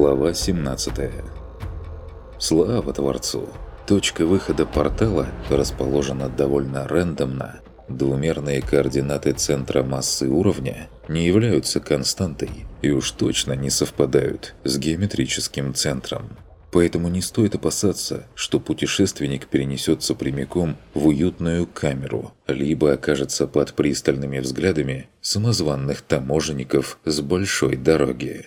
Глава 17 Слава Творцу! Точка выхода портала расположена довольно рандомно. Двумерные координаты центра массы уровня не являются константой и уж точно не совпадают с геометрическим центром. Поэтому не стоит опасаться, что путешественник перенесется прямиком в уютную камеру, либо окажется под пристальными взглядами самозванных таможенников с большой дороги.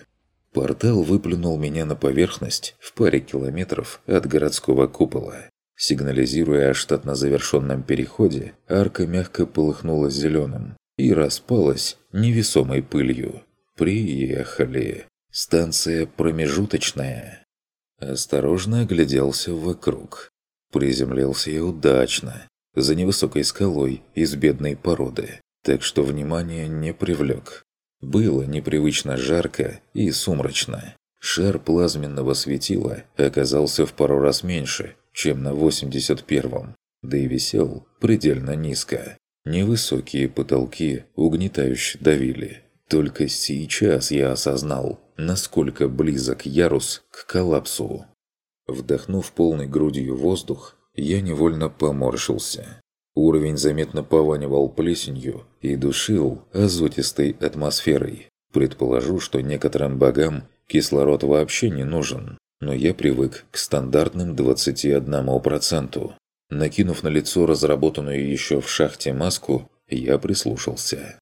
Портал выплюнул меня на поверхность в паре километров от городского купола. Сигнализируя о штатно завершенном переходе, арка мягко полыхнула зеленым и распалась невесомой пылью. «Приехали. Станция промежуточная». Осторожно огляделся вокруг. Приземлился я удачно, за невысокой скалой из бедной породы, так что внимание не привлек. Было непривычно жарко и сумрачно. Шар плазменного светила оказался в пару раз меньше, чем на 81-м, да и висел предельно низко. Невысокие потолки угнетающе давили. Только сейчас я осознал, насколько близок ярус к коллапсу. Вдохнув полной грудью воздух, я невольно поморщился. Уровень заметно пованивал плесенью и душил азотистой атмосферой. Предположу, что некоторым богам кислород вообще не нужен, но я привык к стандартным 21%. Накинув на лицо разработанную еще в шахте маску, я прислушался.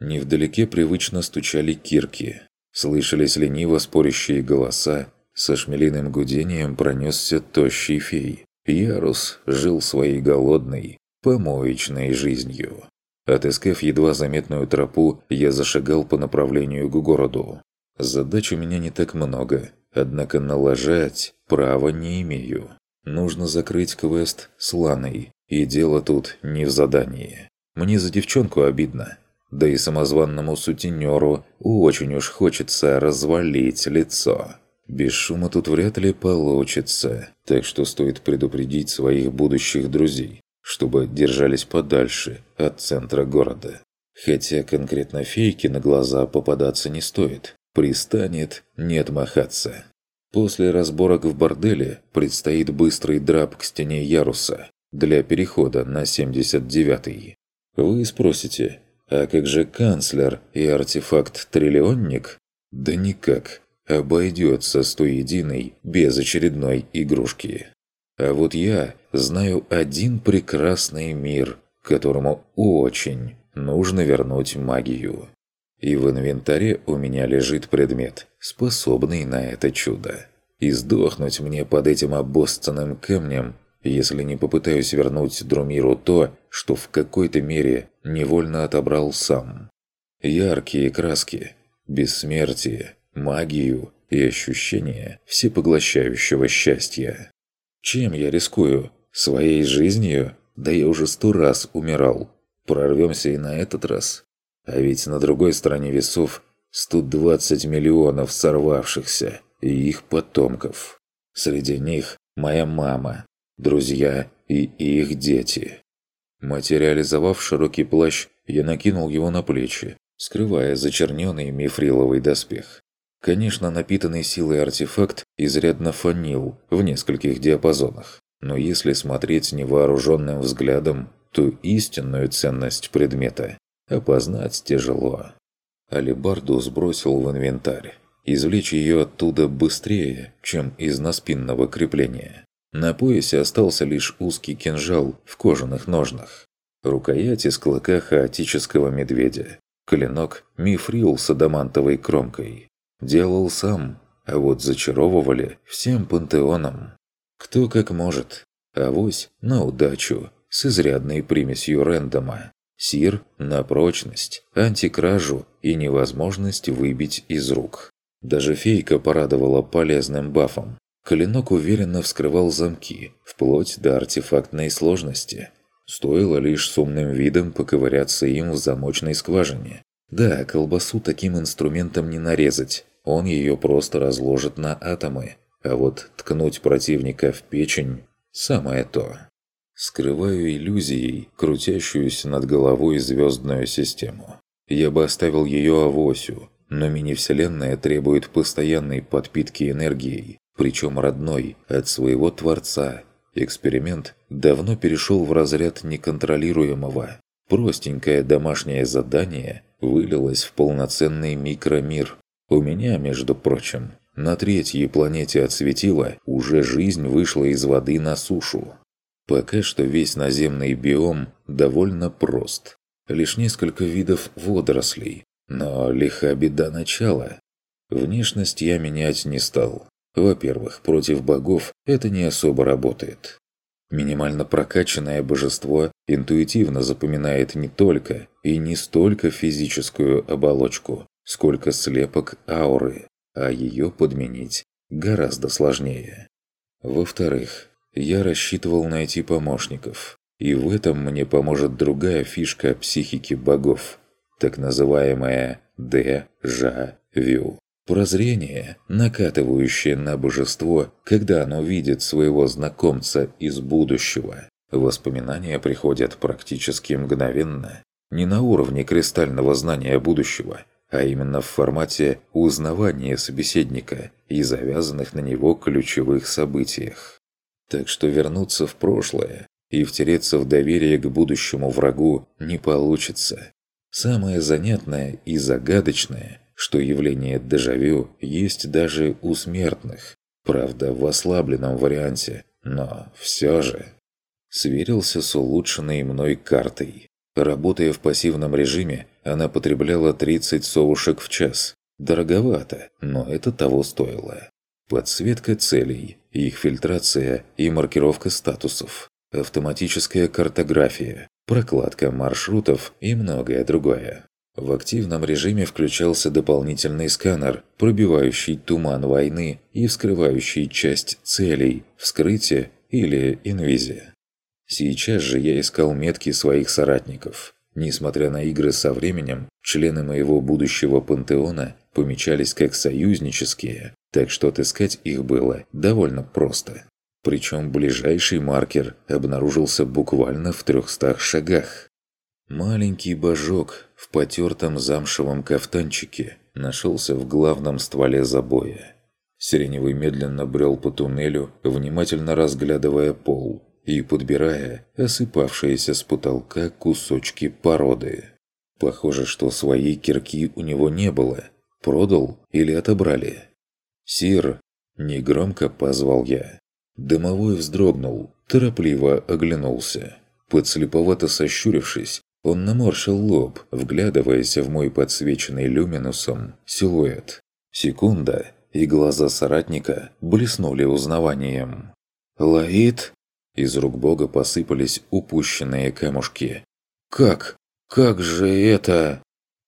Невдалеке привычно стучали кирки. Слышались лениво спорящие голоса, со шмелиным гудением пронесся тощий фей. Ярус жил своей голодной, помоечной жизнью. Отыскав едва заметную тропу, я зашагал по направлению к городу. Задач у меня не так много, однако налажать права не имею. Нужно закрыть квест с Ланой, и дело тут не в задании. Мне за девчонку обидно. Да и самозванному сутенеру очень уж хочется развалить лицо. Без шума тут вряд ли получится, так что стоит предупредить своих будущих друзей чтобы держались подальше от центра города. Хотя конкретно фейке на глаза попадаться не стоит. Пристанет не отмахаться. После разборок в борделе предстоит быстрый драп к стене яруса для перехода на 79-й. Вы спросите, а как же канцлер и артефакт-триллионник? Да никак. Обойдется с той единой без очередной игрушки. А вот я знаю один прекрасный мир, которому очень нужно вернуть магию. И в инвентаре у меня лежит предмет, способный на это чудо. И сдохнуть мне под этим обоссанным камнем, если не попытаюсь вернуть Друмиру то, что в какой-то мере невольно отобрал сам. Яркие краски, бессмертие, магию и ощущение всепоглощающего счастья. Чем я рискую? Своей жизнью? Да я уже сто раз умирал. Прорвемся и на этот раз. А ведь на другой стороне весов 120 миллионов сорвавшихся и их потомков. Среди них моя мама, друзья и их дети. Материализовав широкий плащ, я накинул его на плечи, скрывая зачерненный мифриловый доспех. Конечно, напитанный силой артефакт изрядно фанил в нескольких диапазонах, но если смотреть невооруженным взглядом, то истинную ценность предмета опознать тяжело. Алибарду сбросил в инвентарь. Извлечь ее оттуда быстрее, чем из наспинного крепления. На поясе остался лишь узкий кинжал в кожаных ножнах. Рукоять из клыка хаотического медведя. Клинок мифрил с адамантовой кромкой. Делал сам, а вот зачаровывали всем пантеоном. Кто как может. Авось на удачу, с изрядной примесью рендома. Сир на прочность, антикражу и невозможность выбить из рук. Даже фейка порадовала полезным бафом. Клинок уверенно вскрывал замки, вплоть до артефактной сложности. Стоило лишь с умным видом поковыряться им в замочной скважине. Да, колбасу таким инструментом не нарезать, он ее просто разложит на атомы, а вот ткнуть противника в печень – самое то. Скрываю иллюзией крутящуюся над головой звездную систему. Я бы оставил ее авосю, но мини-вселенная требует постоянной подпитки энергией, причем родной, от своего Творца. Эксперимент давно перешел в разряд неконтролируемого. Простенькое домашнее задание вылилось в полноценный микромир. У меня, между прочим, на третьей планете от светила уже жизнь вышла из воды на сушу. Пока что весь наземный биом довольно прост. Лишь несколько видов водорослей, но лиха беда начала. Внешность я менять не стал. Во-первых, против богов это не особо работает. Минимально прокачанное божество интуитивно запоминает не только и не столько физическую оболочку, сколько слепок ауры, а ее подменить гораздо сложнее. Во-вторых, я рассчитывал найти помощников, и в этом мне поможет другая фишка психики богов, так называемая «дежавю». Прозрение, накатывающее на божество, когда оно видит своего знакомца из будущего. Воспоминания приходят практически мгновенно, не на уровне кристального знания будущего, а именно в формате узнавания собеседника и завязанных на него ключевых событиях. Так что вернуться в прошлое и втереться в доверие к будущему врагу не получится. Самое занятное и загадочное, что явление дежавю есть даже у смертных, правда в ослабленном варианте, но все же. Сверился с улучшенной мной картой. Работая в пассивном режиме, она потребляла 30 совушек в час. Дороговато, но это того стоило. Подсветка целей, их фильтрация и маркировка статусов, автоматическая картография, прокладка маршрутов и многое другое. В активном режиме включался дополнительный сканер, пробивающий туман войны и вскрывающий часть целей, вскрытие или инвизия. Сейчас же я искал метки своих соратников. Несмотря на игры со временем, члены моего будущего пантеона помечались как союзнические, так что отыскать их было довольно просто. Причем ближайший маркер обнаружился буквально в трехстах шагах. Маленький божок в потертом замшевом кафтанчике нашелся в главном стволе забоя. Сиреневый медленно брел по туннелю, внимательно разглядывая пол и подбирая осыпавшиеся с потолка кусочки породы. Похоже, что своей кирки у него не было. Продал или отобрали? «Сир!» – негромко позвал я. Дымовой вздрогнул, торопливо оглянулся. Подслеповато сощурившись, он наморщил лоб, вглядываясь в мой подсвеченный люминусом силуэт. Секунда, и глаза соратника блеснули узнаванием. «Лаид?» Из рук бога посыпались упущенные камушки. «Как? Как же это?»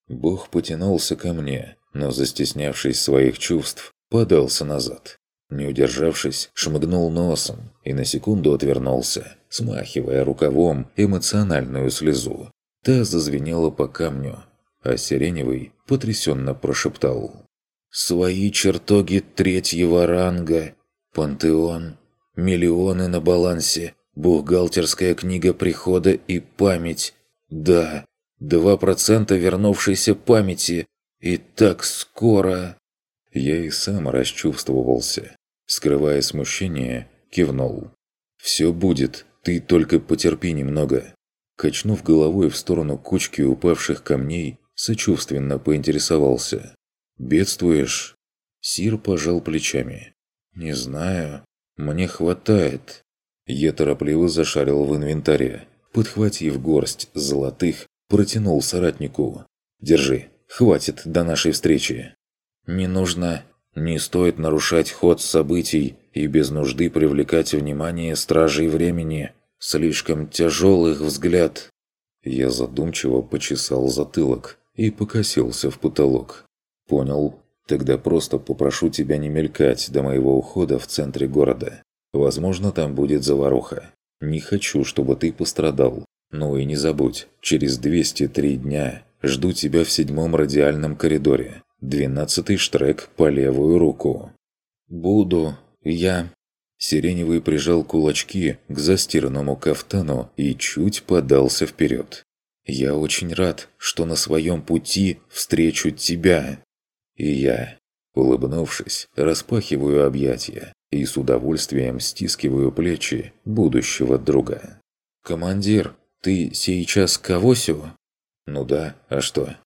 Бог потянулся ко мне, но, застеснявшись своих чувств, подался назад. Не удержавшись, шмыгнул носом и на секунду отвернулся, смахивая рукавом эмоциональную слезу. Та зазвенела по камню, а Сиреневый потрясенно прошептал. «Свои чертоги третьего ранга, пантеон, миллионы на балансе, бухгалтерская книга прихода и память. Да, два процента вернувшейся памяти, и так скоро...» Я и сам расчувствовался. Скрывая смущение, кивнул. «Все будет, ты только потерпи немного». Качнув головой в сторону кучки упавших камней, сочувственно поинтересовался. «Бедствуешь?» Сир пожал плечами. «Не знаю. Мне хватает». Я торопливо зашарил в инвентаре. Подхватив горсть золотых, протянул соратнику. «Держи, хватит до нашей встречи». «Не нужно. Не стоит нарушать ход событий и без нужды привлекать внимание стражей времени. Слишком тяжелых взгляд». Я задумчиво почесал затылок и покосился в потолок. «Понял. Тогда просто попрошу тебя не мелькать до моего ухода в центре города. Возможно, там будет заваруха. Не хочу, чтобы ты пострадал. Ну и не забудь, через 203 дня жду тебя в седьмом радиальном коридоре. Двенадцатый штрек по левую руку. «Буду. Я...» Сиреневый прижал кулачки к застиранному кафтану и чуть подался вперед. «Я очень рад, что на своем пути встречу тебя». И я, улыбнувшись, распахиваю объятия и с удовольствием стискиваю плечи будущего друга. «Командир, ты сейчас к Авосю?» «Ну да, а что?»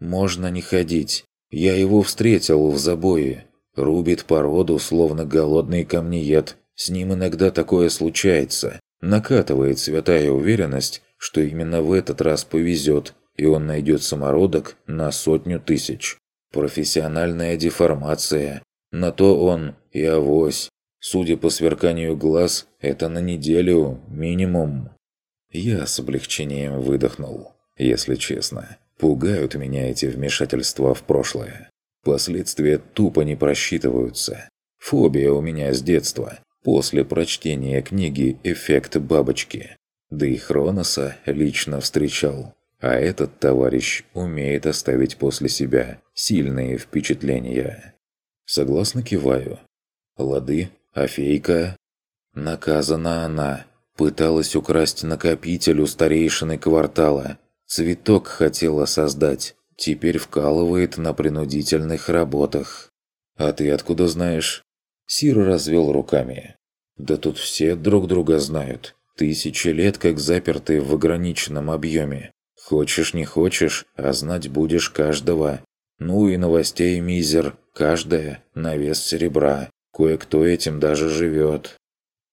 «Можно не ходить. Я его встретил в забое. Рубит породу, словно голодный камнеед. С ним иногда такое случается. Накатывает святая уверенность, что именно в этот раз повезет, и он найдет самородок на сотню тысяч. Профессиональная деформация. На то он и авось. Судя по сверканию глаз, это на неделю минимум. Я с облегчением выдохнул. Если честно, пугают меня эти вмешательства в прошлое. Последствия тупо не просчитываются. Фобия у меня с детства, после прочтения книги «Эффект бабочки». Да и Хроноса лично встречал. А этот товарищ умеет оставить после себя сильные впечатления. Согласно киваю. Лады, а фейка? Наказана она. Пыталась украсть накопитель у старейшины квартала. Цветок хотела создать. Теперь вкалывает на принудительных работах. А ты откуда знаешь? Сир развел руками. Да тут все друг друга знают. Тысячи лет как заперты в ограниченном объеме. Хочешь не хочешь, а знать будешь каждого. Ну и новостей мизер, каждая на вес серебра. Кое-кто этим даже живет.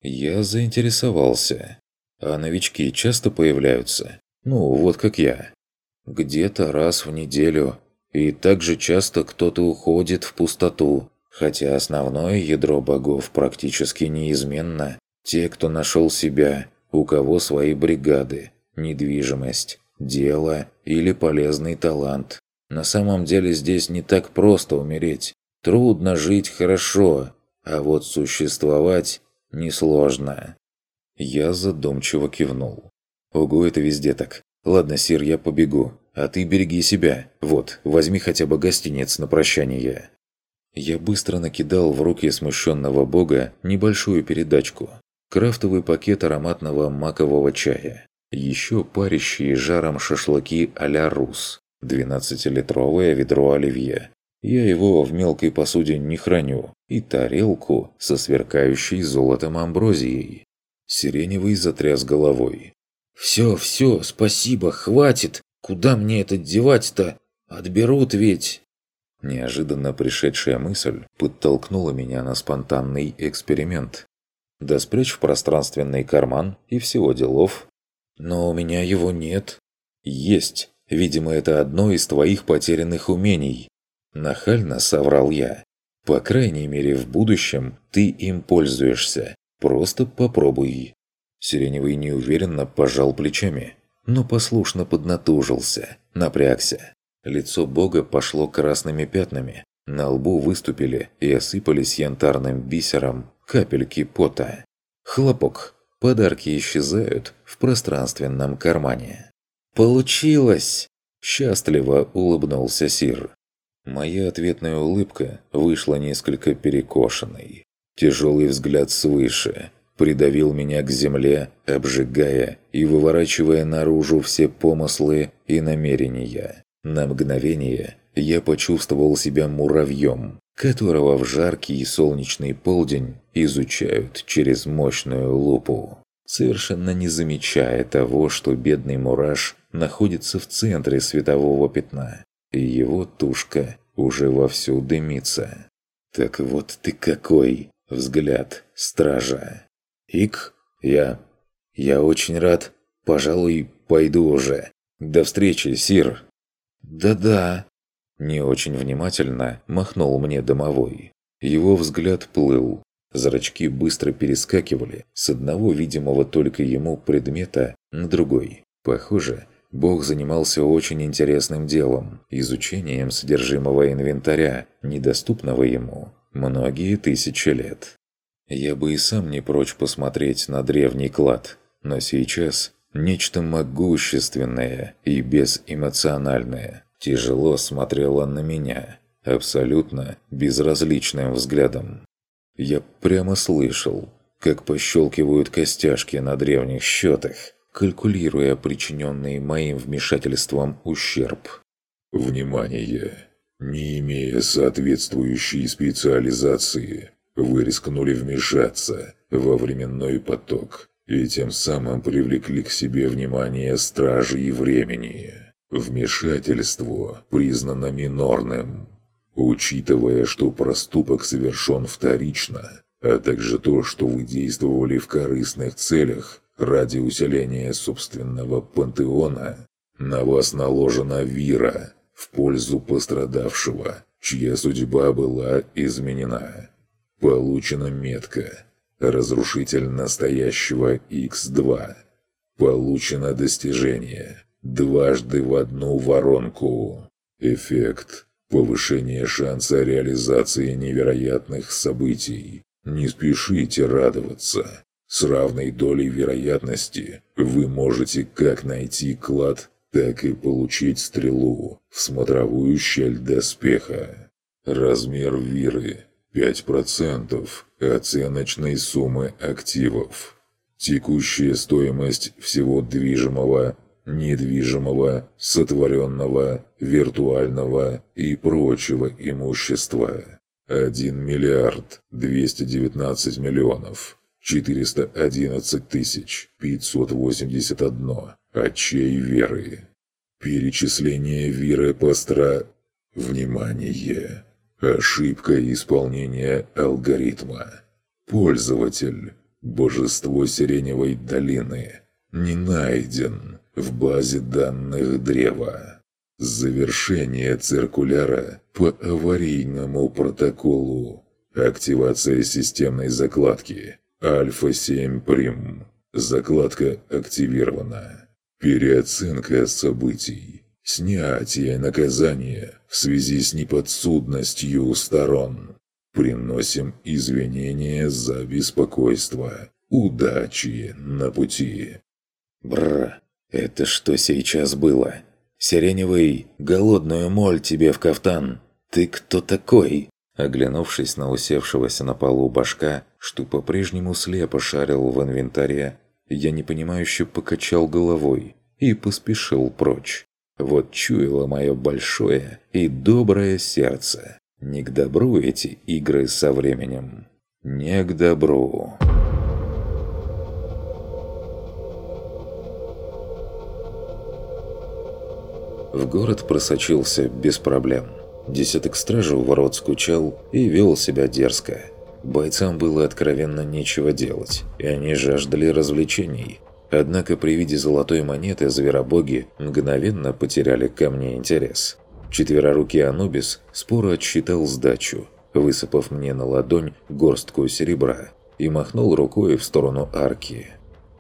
Я заинтересовался. А новички часто появляются? Ну, вот как я. Где-то раз в неделю. И также часто кто-то уходит в пустоту. Хотя основное ядро богов практически неизменно. Те, кто нашел себя, у кого свои бригады, недвижимость, дело или полезный талант. На самом деле здесь не так просто умереть. Трудно жить хорошо, а вот существовать несложно. Я задумчиво кивнул. Ого, это везде так. Ладно, Сир, я побегу. А ты береги себя. Вот, возьми хотя бы гостиниц на прощание. Я быстро накидал в руки смущенного бога небольшую передачку. Крафтовый пакет ароматного макового чая. Еще парящие жаром шашлыки а-ля рус. 12-литровое ведро оливье. Я его в мелкой посуде не храню. И тарелку со сверкающей золотом амброзией. Сиреневый затряс головой. «Все, все, спасибо, хватит! Куда мне это девать-то? Отберут ведь!» Неожиданно пришедшая мысль подтолкнула меня на спонтанный эксперимент. Да спрячь в пространственный карман и всего делов, «Но у меня его нет». «Есть. Видимо, это одно из твоих потерянных умений». Нахально соврал я. «По крайней мере, в будущем ты им пользуешься. Просто попробуй». Сиреневый неуверенно пожал плечами, но послушно поднатужился, напрягся. Лицо бога пошло красными пятнами, на лбу выступили и осыпались янтарным бисером капельки пота. Хлопок, Подарки исчезают в пространственном кармане. «Получилось!» – счастливо улыбнулся Сир. Моя ответная улыбка вышла несколько перекошенной. Тяжелый взгляд свыше придавил меня к земле, обжигая и выворачивая наружу все помыслы и намерения. На мгновение я почувствовал себя муравьем, которого в жаркий солнечный полдень изучают через мощную лупу, совершенно не замечая того, что бедный мураш находится в центре светового пятна, и его тушка уже вовсю дымится. Так вот ты какой взгляд стража. Ик, я... я очень рад. Пожалуй, пойду уже. До встречи, Сир. Да-да, не очень внимательно махнул мне домовой. Его взгляд плыл. Зрачки быстро перескакивали с одного видимого только ему предмета на другой. Похоже, Бог занимался очень интересным делом – изучением содержимого инвентаря, недоступного ему многие тысячи лет. Я бы и сам не прочь посмотреть на древний клад, но сейчас нечто могущественное и безэмоциональное тяжело смотрела на меня, абсолютно безразличным взглядом. Я прямо слышал, как пощелкивают костяшки на древних счетах, калькулируя причиненный моим вмешательством ущерб. Внимание! Не имея соответствующей специализации, вы рискнули вмешаться во временной поток и тем самым привлекли к себе внимание стражей времени. Вмешательство признано минорным. Учитывая, что проступок совершен вторично, а также то, что вы действовали в корыстных целях ради усиления собственного пантеона, на вас наложена вира – в пользу пострадавшего, чья судьба была изменена. Получена метка «Разрушитель настоящего X2». Получено достижение «Дважды в одну воронку». Эффект «Повышение шанса реализации невероятных событий». Не спешите радоваться. С равной долей вероятности вы можете как найти клад так и получить стрелу в смотровую щель доспеха. Размер виры 5% оценочной суммы активов. Текущая стоимость всего движимого, недвижимого, сотворенного, виртуального и прочего имущества. 1 миллиард 219 миллионов 411 тысяч 581 Очей веры. Перечисление веры постра... Внимание! Ошибка исполнения алгоритма. Пользователь. Божество Сиреневой долины. Не найден в базе данных древа. Завершение циркуляра по аварийному протоколу. Активация системной закладки. Альфа-7 Прим. Закладка активирована. Переоценка событий. Снятие наказания в связи с неподсудностью сторон. Приносим извинения за беспокойство. Удачи на пути. Бра, это что сейчас было? Сиреневый, голодную моль тебе в кафтан. Ты кто такой? Оглянувшись на усевшегося на полу башка, что по-прежнему слепо шарил в инвентаре, я непонимающе покачал головой и поспешил прочь. Вот чуяло мое большое и доброе сердце. Не к добру эти игры со временем. Не к добру. В город просочился без проблем. Десяток стражей у ворот скучал и вел себя дерзко. Бойцам было откровенно нечего делать, и они жаждали развлечений. Однако при виде золотой монеты зверобоги мгновенно потеряли ко мне интерес. Четверорукий Анубис споро отсчитал сдачу, высыпав мне на ладонь горстку серебра, и махнул рукой в сторону арки.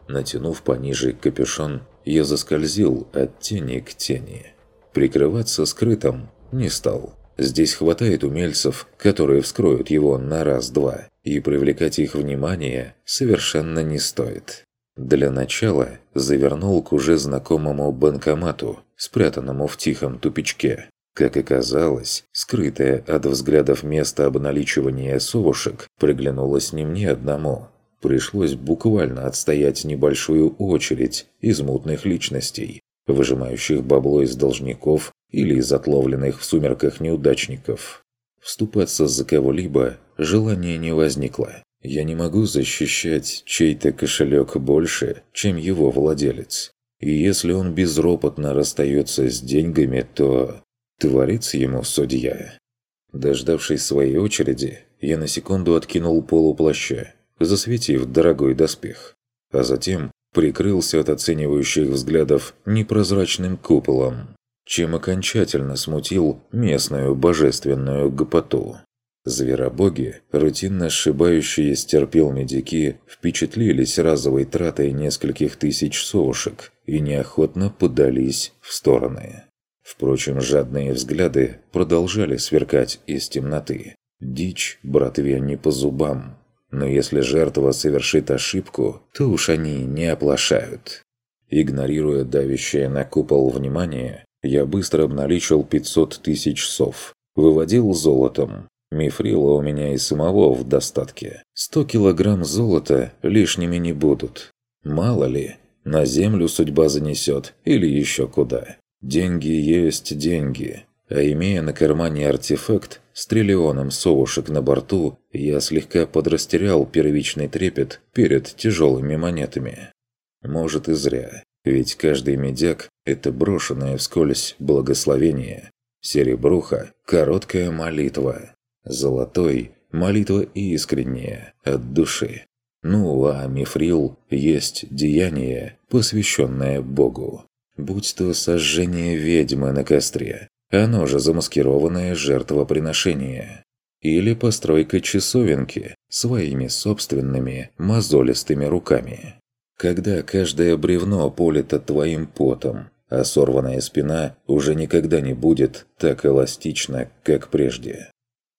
Натянув пониже капюшон, я заскользил от тени к тени. Прикрываться скрытым не стал. Здесь хватает умельцев, которые вскроют его на раз-два, и привлекать их внимание совершенно не стоит. Для начала завернул к уже знакомому банкомату, спрятанному в тихом тупичке. Как оказалось, скрытое от взглядов место обналичивания совушек приглянулось не мне одному. Пришлось буквально отстоять небольшую очередь из мутных личностей, выжимающих бабло из должников или из отловленных в сумерках неудачников. Вступаться за кого-либо желания не возникло. Я не могу защищать чей-то кошелек больше, чем его владелец. И если он безропотно расстается с деньгами, то творится ему судья. Дождавшись своей очереди, я на секунду откинул полуплаща, засветив дорогой доспех, а затем прикрылся от оценивающих взглядов непрозрачным куполом чем окончательно смутил местную божественную гопоту. Зверобоги, рутинно сшибающие стерпел медики, впечатлились разовой тратой нескольких тысяч совушек и неохотно подались в стороны. Впрочем, жадные взгляды продолжали сверкать из темноты. Дичь братве не по зубам. Но если жертва совершит ошибку, то уж они не оплошают. Игнорируя давящее на купол внимание, я быстро обналичил 500 тысяч сов. Выводил золотом. Мифрила у меня и самого в достатке. 100 килограмм золота лишними не будут. Мало ли, на землю судьба занесет или еще куда. Деньги есть деньги. А имея на кармане артефакт с триллионом совушек на борту, я слегка подрастерял первичный трепет перед тяжелыми монетами. Может и зря, ведь каждый медяк – это брошенное вскользь благословение. Серебруха – короткая молитва. Золотой – молитва искренняя, от души. Ну а мифрил есть деяние, посвященное Богу. Будь то сожжение ведьмы на костре, оно же замаскированное жертвоприношение. Или постройка часовенки своими собственными мозолистыми руками. Когда каждое бревно полито твоим потом, а сорванная спина уже никогда не будет так эластична, как прежде.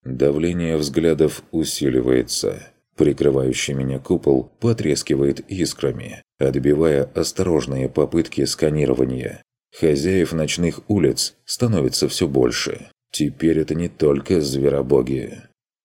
Давление взглядов усиливается. Прикрывающий меня купол потрескивает искрами, отбивая осторожные попытки сканирования. Хозяев ночных улиц становится все больше. Теперь это не только зверобоги.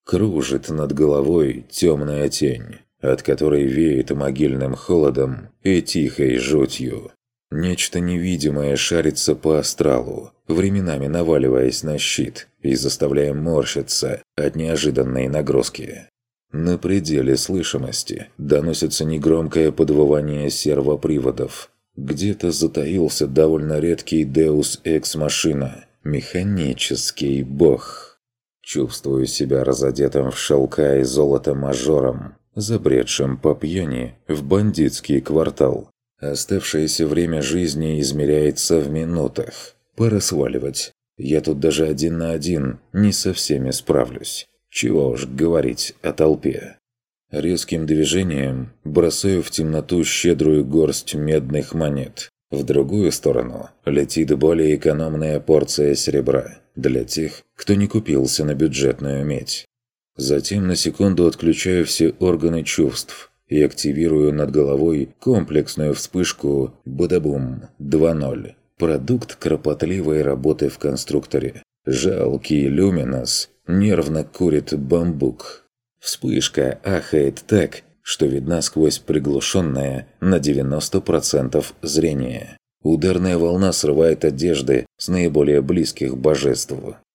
Кружит над головой темная тень, от которой веет могильным холодом и тихой жутью. Нечто невидимое шарится по астралу, временами наваливаясь на щит и заставляя морщиться от неожиданной нагрузки. На пределе слышимости доносится негромкое подвывание сервоприводов. Где-то затаился довольно редкий Deus Ex Machina, механический бог. Чувствую себя разодетым в шелка и золото мажором, забредшим по пьяни в бандитский квартал. Оставшееся время жизни измеряется в минутах. Пора сваливать. Я тут даже один на один не со всеми справлюсь. Чего уж говорить о толпе. Резким движением бросаю в темноту щедрую горсть медных монет. В другую сторону летит более экономная порция серебра для тех, кто не купился на бюджетную медь. Затем на секунду отключаю все органы чувств и активирую над головой комплексную вспышку «Бадабум 2.0». Продукт кропотливой работы в конструкторе. Жалкий люминос нервно курит бамбук. Вспышка ахает так, что видна сквозь приглушенное на 90% зрение. Ударная волна срывает одежды с наиболее близких божеств.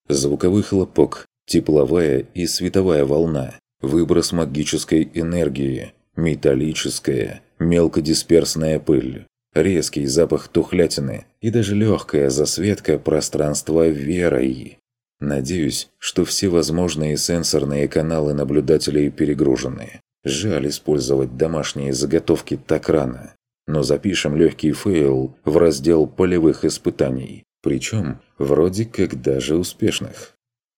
Звуковой хлопок, тепловая и световая волна, выброс магической энергии, металлическая, мелкодисперсная пыль, резкий запах тухлятины и даже легкая засветка пространства верой. Надеюсь, что все возможные сенсорные каналы наблюдателей перегружены. Жаль использовать домашние заготовки так рано. Но запишем легкий фейл в раздел полевых испытаний. Причем, вроде как даже успешных.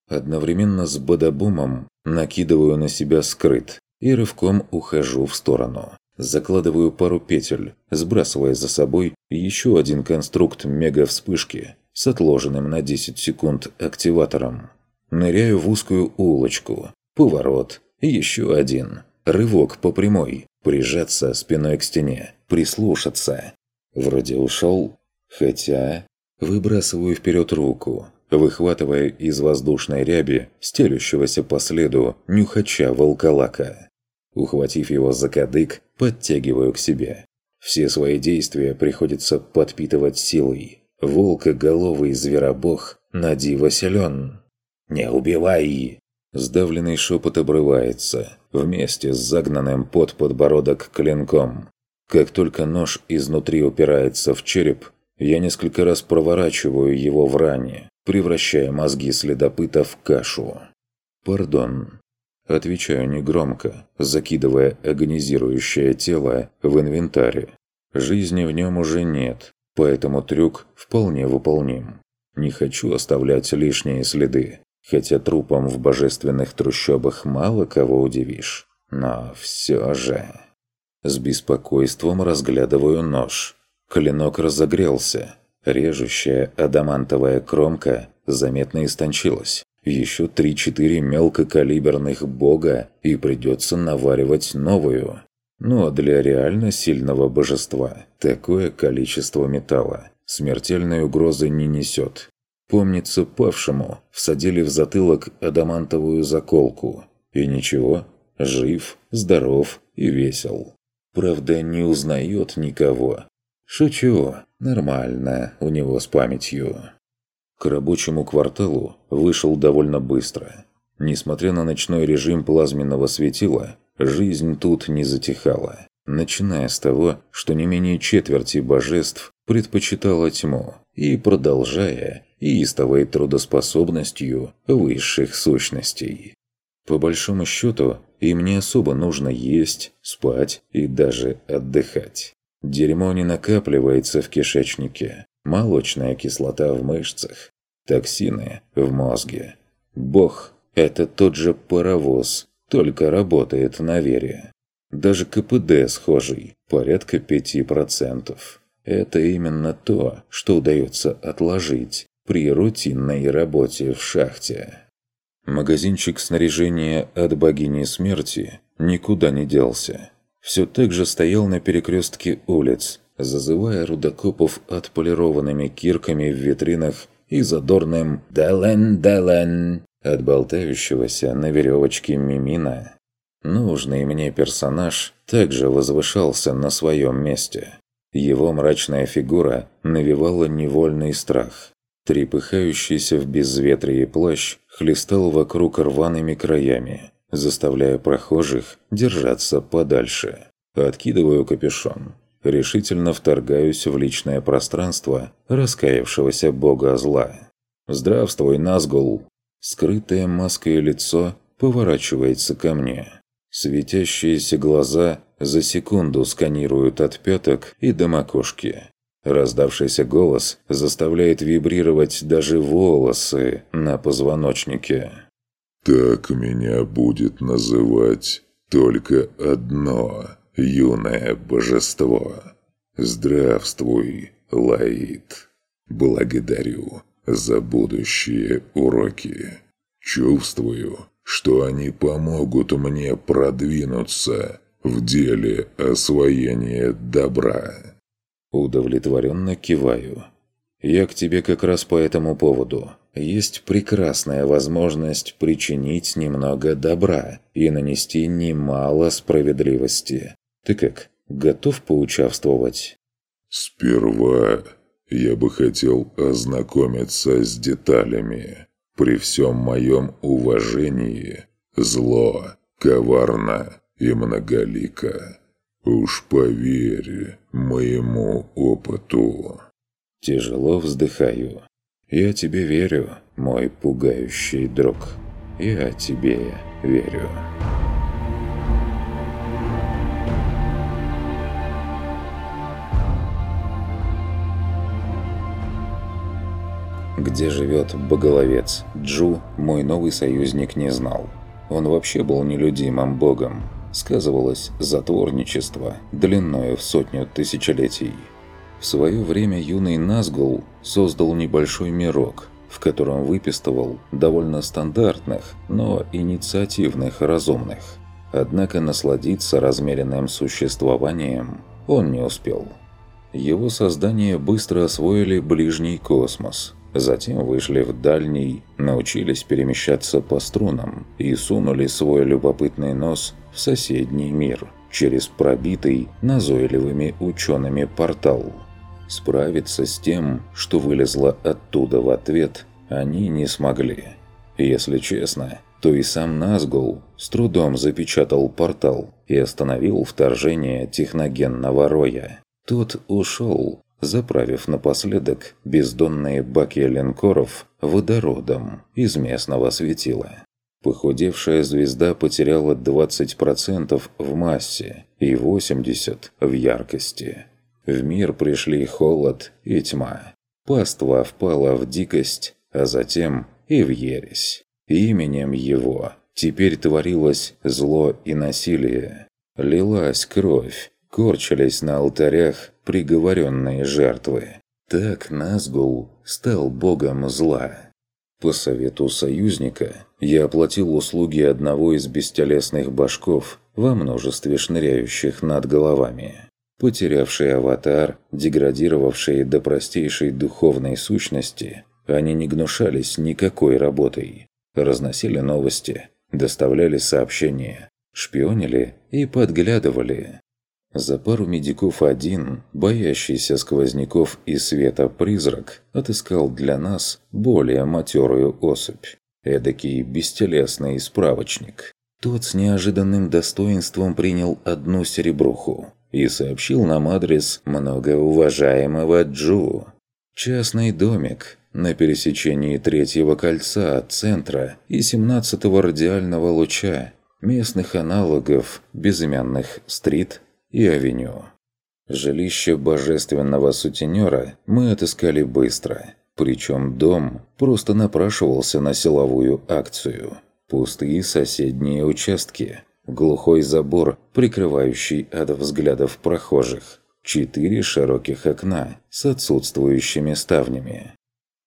Одновременно с бадабумом накидываю на себя скрыт и рывком ухожу в сторону. Закладываю пару петель, сбрасывая за собой еще один конструкт мега-вспышки с отложенным на 10 секунд активатором. Ныряю в узкую улочку. Поворот. Еще один. Рывок по прямой. Прижаться спиной к стене. Прислушаться. Вроде ушел. Хотя... Выбрасываю вперед руку, выхватывая из воздушной ряби стелющегося по следу нюхача волколака. Ухватив его за кадык, подтягиваю к себе. Все свои действия приходится подпитывать силой. Волкоголовый зверобог Нади Василен. «Не убивай!» Сдавленный шепот обрывается, вместе с загнанным под подбородок клинком. Как только нож изнутри упирается в череп, я несколько раз проворачиваю его в ране, превращая мозги следопыта в кашу. «Пардон». Отвечаю негромко, закидывая агонизирующее тело в инвентарь. Жизни в нем уже нет, поэтому трюк вполне выполним. Не хочу оставлять лишние следы, хотя трупом в божественных трущобах мало кого удивишь. Но все же... С беспокойством разглядываю нож. Клинок разогрелся. Режущая адамантовая кромка заметно истончилась. Еще 3-4 мелкокалиберных бога и придется наваривать новую. Ну а для реально сильного божества такое количество металла смертельной угрозы не несет. Помнится, павшему всадили в затылок адамантовую заколку. И ничего, жив, здоров и весел. Правда, не узнает никого. Шучу, нормально у него с памятью. К рабочему кварталу вышел довольно быстро. Несмотря на ночной режим плазменного светила, жизнь тут не затихала. Начиная с того, что не менее четверти божеств предпочитала тьму, и продолжая истовой трудоспособностью высших сущностей. По большому счету, им не особо нужно есть, спать и даже отдыхать. Дерьмо не накапливается в кишечнике, молочная кислота в мышцах, токсины в мозге. Бог – это тот же паровоз, только работает на вере. Даже КПД схожий, порядка 5%. Это именно то, что удается отложить при рутинной работе в шахте. Магазинчик снаряжения от богини смерти никуда не делся. Все так же стоял на перекрестке улиц, зазывая рудокопов отполированными кирками в витринах и задорным «Дален-дален» от болтающегося на веревочке мимина. Нужный мне персонаж также возвышался на своем месте. Его мрачная фигура навевала невольный страх. Трепыхающийся в безветрии плащ хлестал вокруг рваными краями, заставляя прохожих держаться подальше. Откидываю капюшон. Решительно вторгаюсь в личное пространство раскаявшегося бога зла. «Здравствуй, Назгул!» Скрытое маской лицо поворачивается ко мне. Светящиеся глаза за секунду сканируют от пяток и до макушки. Раздавшийся голос заставляет вибрировать даже волосы на позвоночнике. «Так меня будет называть только одно юное божество. Здравствуй, Лаид. Благодарю за будущие уроки. Чувствую, что они помогут мне продвинуться в деле освоения добра». Удовлетворенно киваю. «Я к тебе как раз по этому поводу. Есть прекрасная возможность причинить немного добра и нанести немало справедливости. Ты как, готов поучаствовать?» «Сперва я бы хотел ознакомиться с деталями. При всем моем уважении зло, коварно и многолико. Уж поверь моему опыту. Тяжело вздыхаю. Я тебе верю, мой пугающий друг. Я тебе верю. Где живет боголовец Джу, мой новый союзник не знал. Он вообще был нелюдимым богом, сказывалось затворничество длиною в сотню тысячелетий. В свое время юный Назгул создал небольшой мирок, в котором выпистывал довольно стандартных, но инициативных разумных. Однако насладиться размеренным существованием он не успел. Его создание быстро освоили ближний космос, Затем вышли в дальний, научились перемещаться по струнам и сунули свой любопытный нос в соседний мир через пробитый назойливыми учеными портал. Справиться с тем, что вылезло оттуда в ответ, они не смогли. Если честно, то и сам Назгул с трудом запечатал портал и остановил вторжение техногенного роя. Тот ушел, заправив напоследок бездонные баки линкоров водородом из местного светила. Похудевшая звезда потеряла 20% в массе и 80% в яркости. В мир пришли холод и тьма. Паства впала в дикость, а затем и в ересь. Именем его теперь творилось зло и насилие. Лилась кровь, корчились на алтарях приговоренные жертвы. Так Назгул стал богом зла. По совету союзника я оплатил услуги одного из бестелесных башков во множестве шныряющих над головами. Потерявшие аватар, деградировавшие до простейшей духовной сущности, они не гнушались никакой работой. Разносили новости, доставляли сообщения, шпионили и подглядывали. За пару медиков один, боящийся сквозняков и света призрак, отыскал для нас более матерую особь. Эдакий бестелесный справочник. Тот с неожиданным достоинством принял одну серебруху и сообщил нам адрес многоуважаемого Джу. Частный домик на пересечении третьего кольца от центра и 17-го радиального луча, местных аналогов безымянных стрит и авеню. Жилище божественного сутенера мы отыскали быстро, причем дом просто напрашивался на силовую акцию. Пустые соседние участки, глухой забор, прикрывающий от взглядов прохожих, четыре широких окна с отсутствующими ставнями.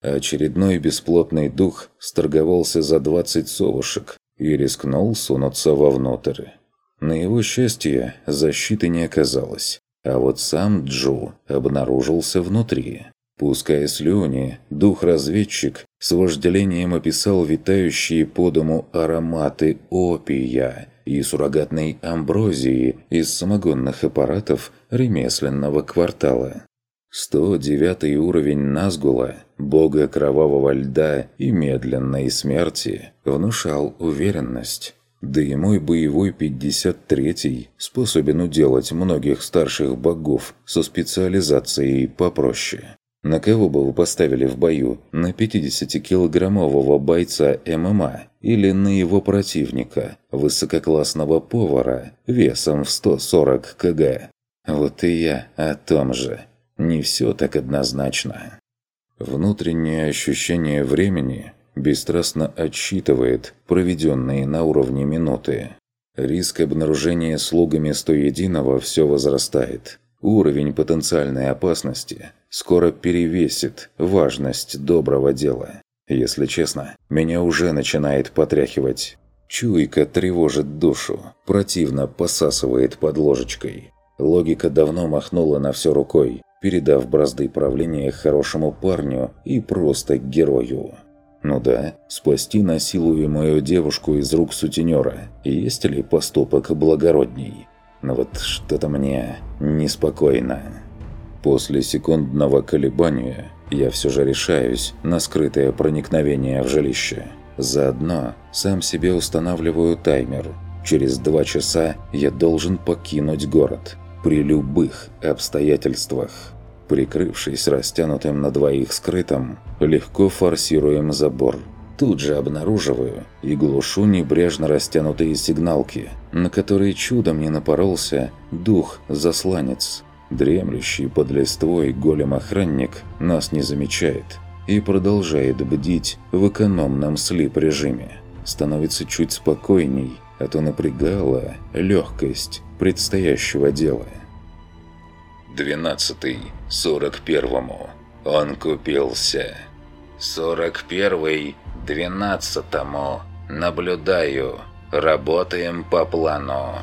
Очередной бесплотный дух сторговался за 20 совушек и рискнул сунуться вовнутрь. На его счастье защиты не оказалось, а вот сам Джу обнаружился внутри. Пуская слюни, дух-разведчик с вожделением описал витающие по дому ароматы опия и суррогатной амброзии из самогонных аппаратов ремесленного квартала. 109 уровень Назгула, бога кровавого льда и медленной смерти, внушал уверенность. Да и мой боевой 53-й способен уделать многих старших богов со специализацией попроще. На кого бы вы поставили в бою? На 50-килограммового бойца ММА или на его противника, высококлассного повара, весом в 140 кг? Вот и я о том же. Не все так однозначно. Внутреннее ощущение времени бесстрастно отсчитывает проведенные на уровне минуты. Риск обнаружения слугами 101 все возрастает. Уровень потенциальной опасности скоро перевесит важность доброго дела. Если честно, меня уже начинает потряхивать. Чуйка тревожит душу, противно посасывает под ложечкой. Логика давно махнула на все рукой, передав бразды правления хорошему парню и просто герою. Ну да, спасти насилуемую девушку из рук сутенера. Есть ли поступок благородней? Но вот что-то мне неспокойно. После секундного колебания я все же решаюсь на скрытое проникновение в жилище. Заодно сам себе устанавливаю таймер. Через два часа я должен покинуть город – при любых обстоятельствах. Прикрывшись растянутым на двоих скрытым, легко форсируем забор. Тут же обнаруживаю и глушу небрежно растянутые сигналки, на которые чудом не напоролся дух-засланец. Дремлющий под листвой голем-охранник нас не замечает и продолжает бдить в экономном слип-режиме. Становится чуть спокойней, а то напрягала легкость предстоящего дела. Двенадцатый, сорок первому. Он купился. Сорок первый, двенадцатому. Наблюдаю. Работаем по плану.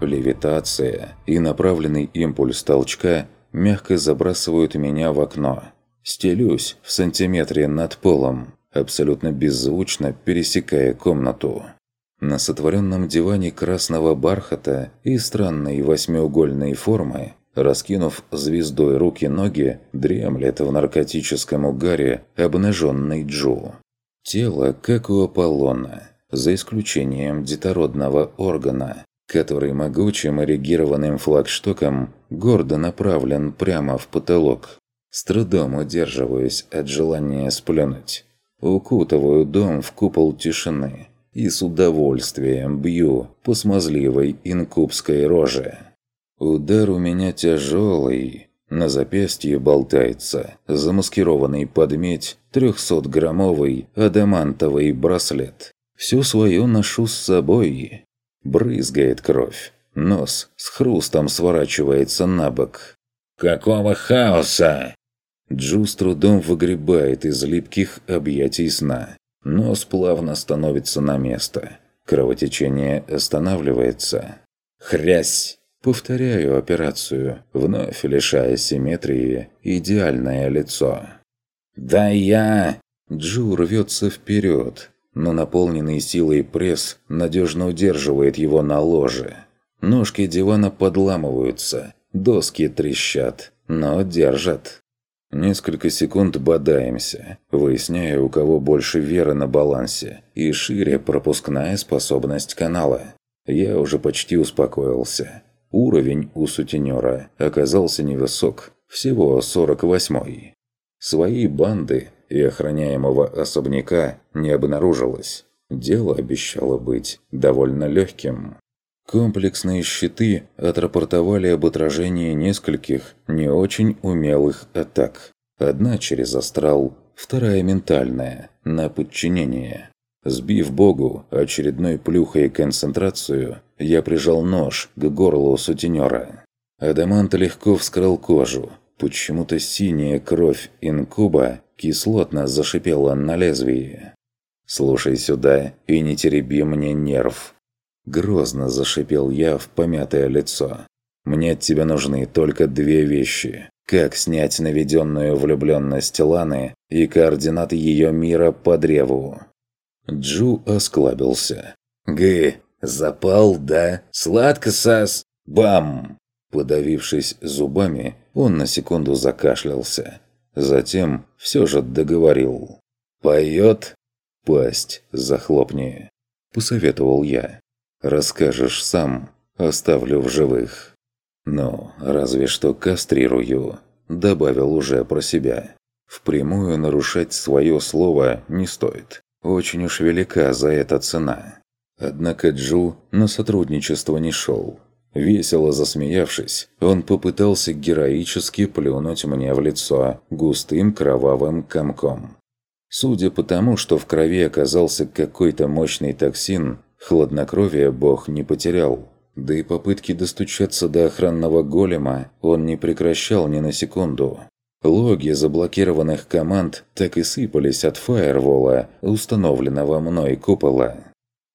Левитация и направленный импульс толчка мягко забрасывают меня в окно. Стелюсь в сантиметре над полом, абсолютно беззвучно пересекая комнату. На сотворенном диване красного бархата и странной восьмиугольной формы, раскинув звездой руки-ноги, дремлет в наркотическом угаре обнаженный Джу. Тело, как у Аполлона, за исключением детородного органа, который могучим эрегированным флагштоком гордо направлен прямо в потолок. С трудом удерживаюсь от желания сплюнуть. Укутываю дом в купол тишины и с удовольствием бью по смазливой инкубской роже. Удар у меня тяжелый. На запястье болтается замаскированный под медь 300-граммовый адамантовый браслет. Всю свою ношу с собой. Брызгает кровь. Нос с хрустом сворачивается на бок. «Какого хаоса?» Джу с трудом выгребает из липких объятий сна. Нос плавно становится на место. Кровотечение останавливается. «Хрясь!» Повторяю операцию, вновь лишая симметрии идеальное лицо. «Да я...» Джу рвется вперед, но наполненный силой пресс надежно удерживает его на ложе. Ножки дивана подламываются, доски трещат, но держат. Несколько секунд бодаемся, выясняя, у кого больше веры на балансе и шире пропускная способность канала. Я уже почти успокоился. Уровень у сутенера оказался невысок, всего 48-й. Своей банды и охраняемого особняка не обнаружилось. Дело обещало быть довольно легким. Комплексные щиты отрапортовали об отражении нескольких не очень умелых атак. Одна через астрал, вторая ментальная, на подчинение. Сбив богу очередной плюхой концентрацию, я прижал нож к горлу сутенера. Адамант легко вскрыл кожу. Почему-то синяя кровь инкуба кислотно зашипела на лезвии. «Слушай сюда и не тереби мне нерв», Грозно зашипел я в помятое лицо. «Мне от тебя нужны только две вещи. Как снять наведенную влюбленность Ланы и координаты ее мира по древу?» Джу осклабился. «Г, запал, да? Сладко, сас? Бам!» Подавившись зубами, он на секунду закашлялся. Затем все же договорил. «Поет?» «Пасть захлопни», – посоветовал я. Расскажешь сам, оставлю в живых. Но разве что кастрирую, добавил уже про себя. Впрямую нарушать свое слово не стоит. Очень уж велика за это цена. Однако Джу на сотрудничество не шел. Весело засмеявшись, он попытался героически плюнуть мне в лицо густым кровавым комком. Судя по тому, что в крови оказался какой-то мощный токсин, Хладнокровие бог не потерял. Да и попытки достучаться до охранного голема он не прекращал ни на секунду. Логи заблокированных команд так и сыпались от фаервола, установленного мной купола.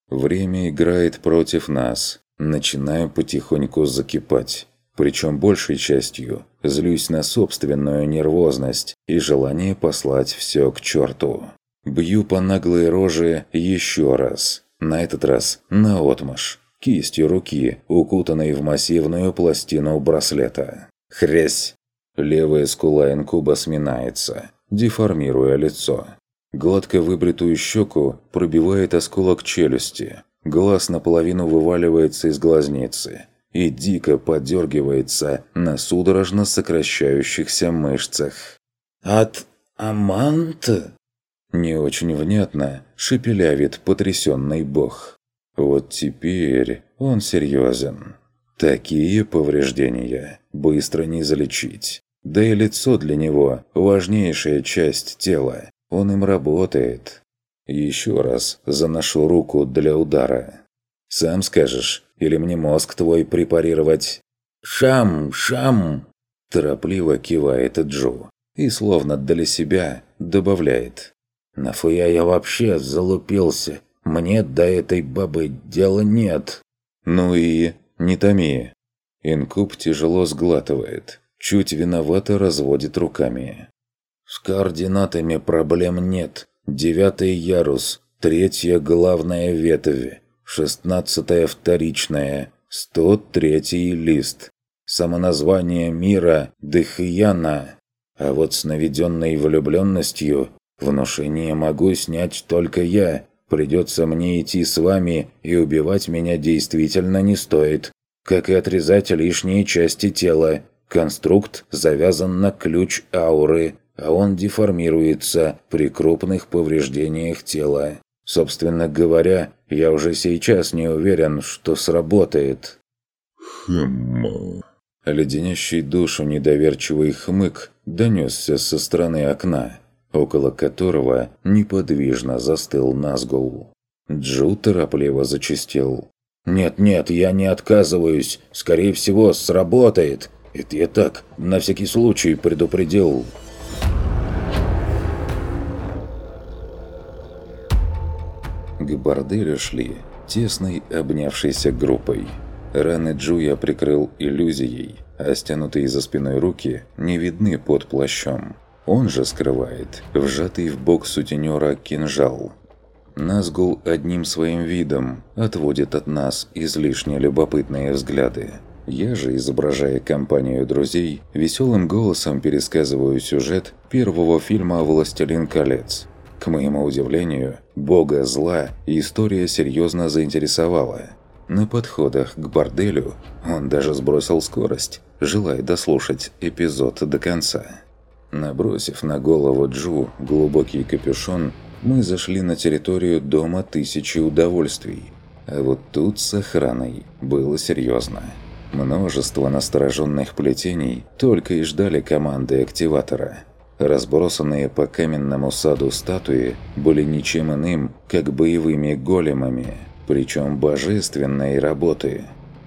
Время играет против нас. Начинаю потихоньку закипать. Причем большей частью злюсь на собственную нервозность и желание послать все к черту. Бью по наглой роже еще раз. На этот раз наотмашь, кистью руки, укутанной в массивную пластину браслета. Хрясь! Левая скула инкуба сминается, деформируя лицо. Гладко выбритую щеку пробивает осколок челюсти. Глаз наполовину вываливается из глазницы и дико подергивается на судорожно сокращающихся мышцах. «От Аманта?» Не очень внятно шепелявит потрясенный бог. Вот теперь он серьезен. Такие повреждения быстро не залечить. Да и лицо для него – важнейшая часть тела. Он им работает. Еще раз заношу руку для удара. Сам скажешь, или мне мозг твой препарировать? «Шам! Шам!» Торопливо кивает Джо и, словно для себя, добавляет. Нафуя я вообще залупился? Мне до этой бабы дела нет. Ну и не томи. Инкуб тяжело сглатывает, чуть виновато разводит руками. С координатами проблем нет. Девятый ярус, третья главная ветвь, шестнадцатая вторичная, сто третий лист. Самоназвание мира – Дыхьяна. А вот с наведенной влюбленностью Внушение могу снять только я. Придется мне идти с вами, и убивать меня действительно не стоит. Как и отрезать лишние части тела. Конструкт завязан на ключ ауры, а он деформируется при крупных повреждениях тела. Собственно говоря, я уже сейчас не уверен, что сработает. Хм. Леденящий душу недоверчивый хмык донесся со стороны окна около которого неподвижно застыл Назгул. Джу торопливо зачистил. «Нет-нет, я не отказываюсь. Скорее всего, сработает. Это я так, на всякий случай предупредил». К борделю шли тесной обнявшейся группой. Раны Джу я прикрыл иллюзией, а стянутые за спиной руки не видны под плащом. Он же скрывает вжатый в бок сутенера кинжал. Назгул одним своим видом отводит от нас излишне любопытные взгляды. Я же, изображая компанию друзей, веселым голосом пересказываю сюжет первого фильма «Властелин колец». К моему удивлению, бога зла история серьезно заинтересовала. На подходах к борделю он даже сбросил скорость, желая дослушать эпизод до конца. Набросив на голову Джу глубокий капюшон, мы зашли на территорию Дома Тысячи Удовольствий. А вот тут с охраной было серьезно. Множество настороженных плетений только и ждали команды активатора – Разбросанные по каменному саду статуи были ничем иным, как боевыми големами, причем божественной работы.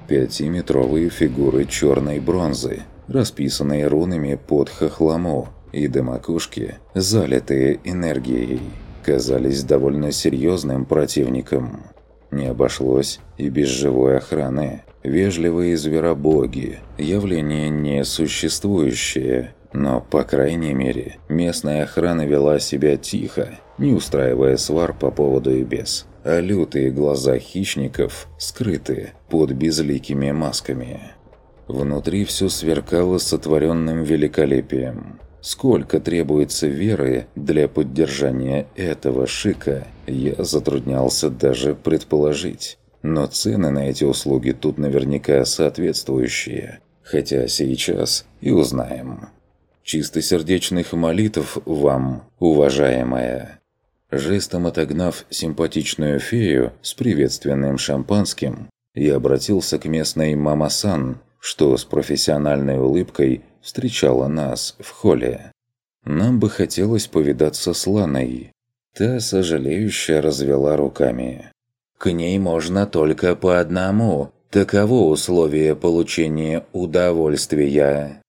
Пятиметровые фигуры черной бронзы, расписанные рунами под хохлому, и до макушки, залитые энергией, казались довольно серьезным противником. Не обошлось и без живой охраны. Вежливые зверобоги – явление несуществующее, но, по крайней мере, местная охрана вела себя тихо, не устраивая свар по поводу и без. А лютые глаза хищников скрыты под безликими масками. Внутри все сверкало сотворенным великолепием. Сколько требуется веры для поддержания этого шика, я затруднялся даже предположить. Но цены на эти услуги тут наверняка соответствующие. Хотя сейчас и узнаем чистосердечных молитв вам, уважаемая!» Жестом отогнав симпатичную фею с приветственным шампанским, я обратился к местной мамасан, что с профессиональной улыбкой встречала нас в холле. Нам бы хотелось повидаться с Ланой. Та, сожалеющая, развела руками. «К ней можно только по одному. Таково условие получения удовольствия».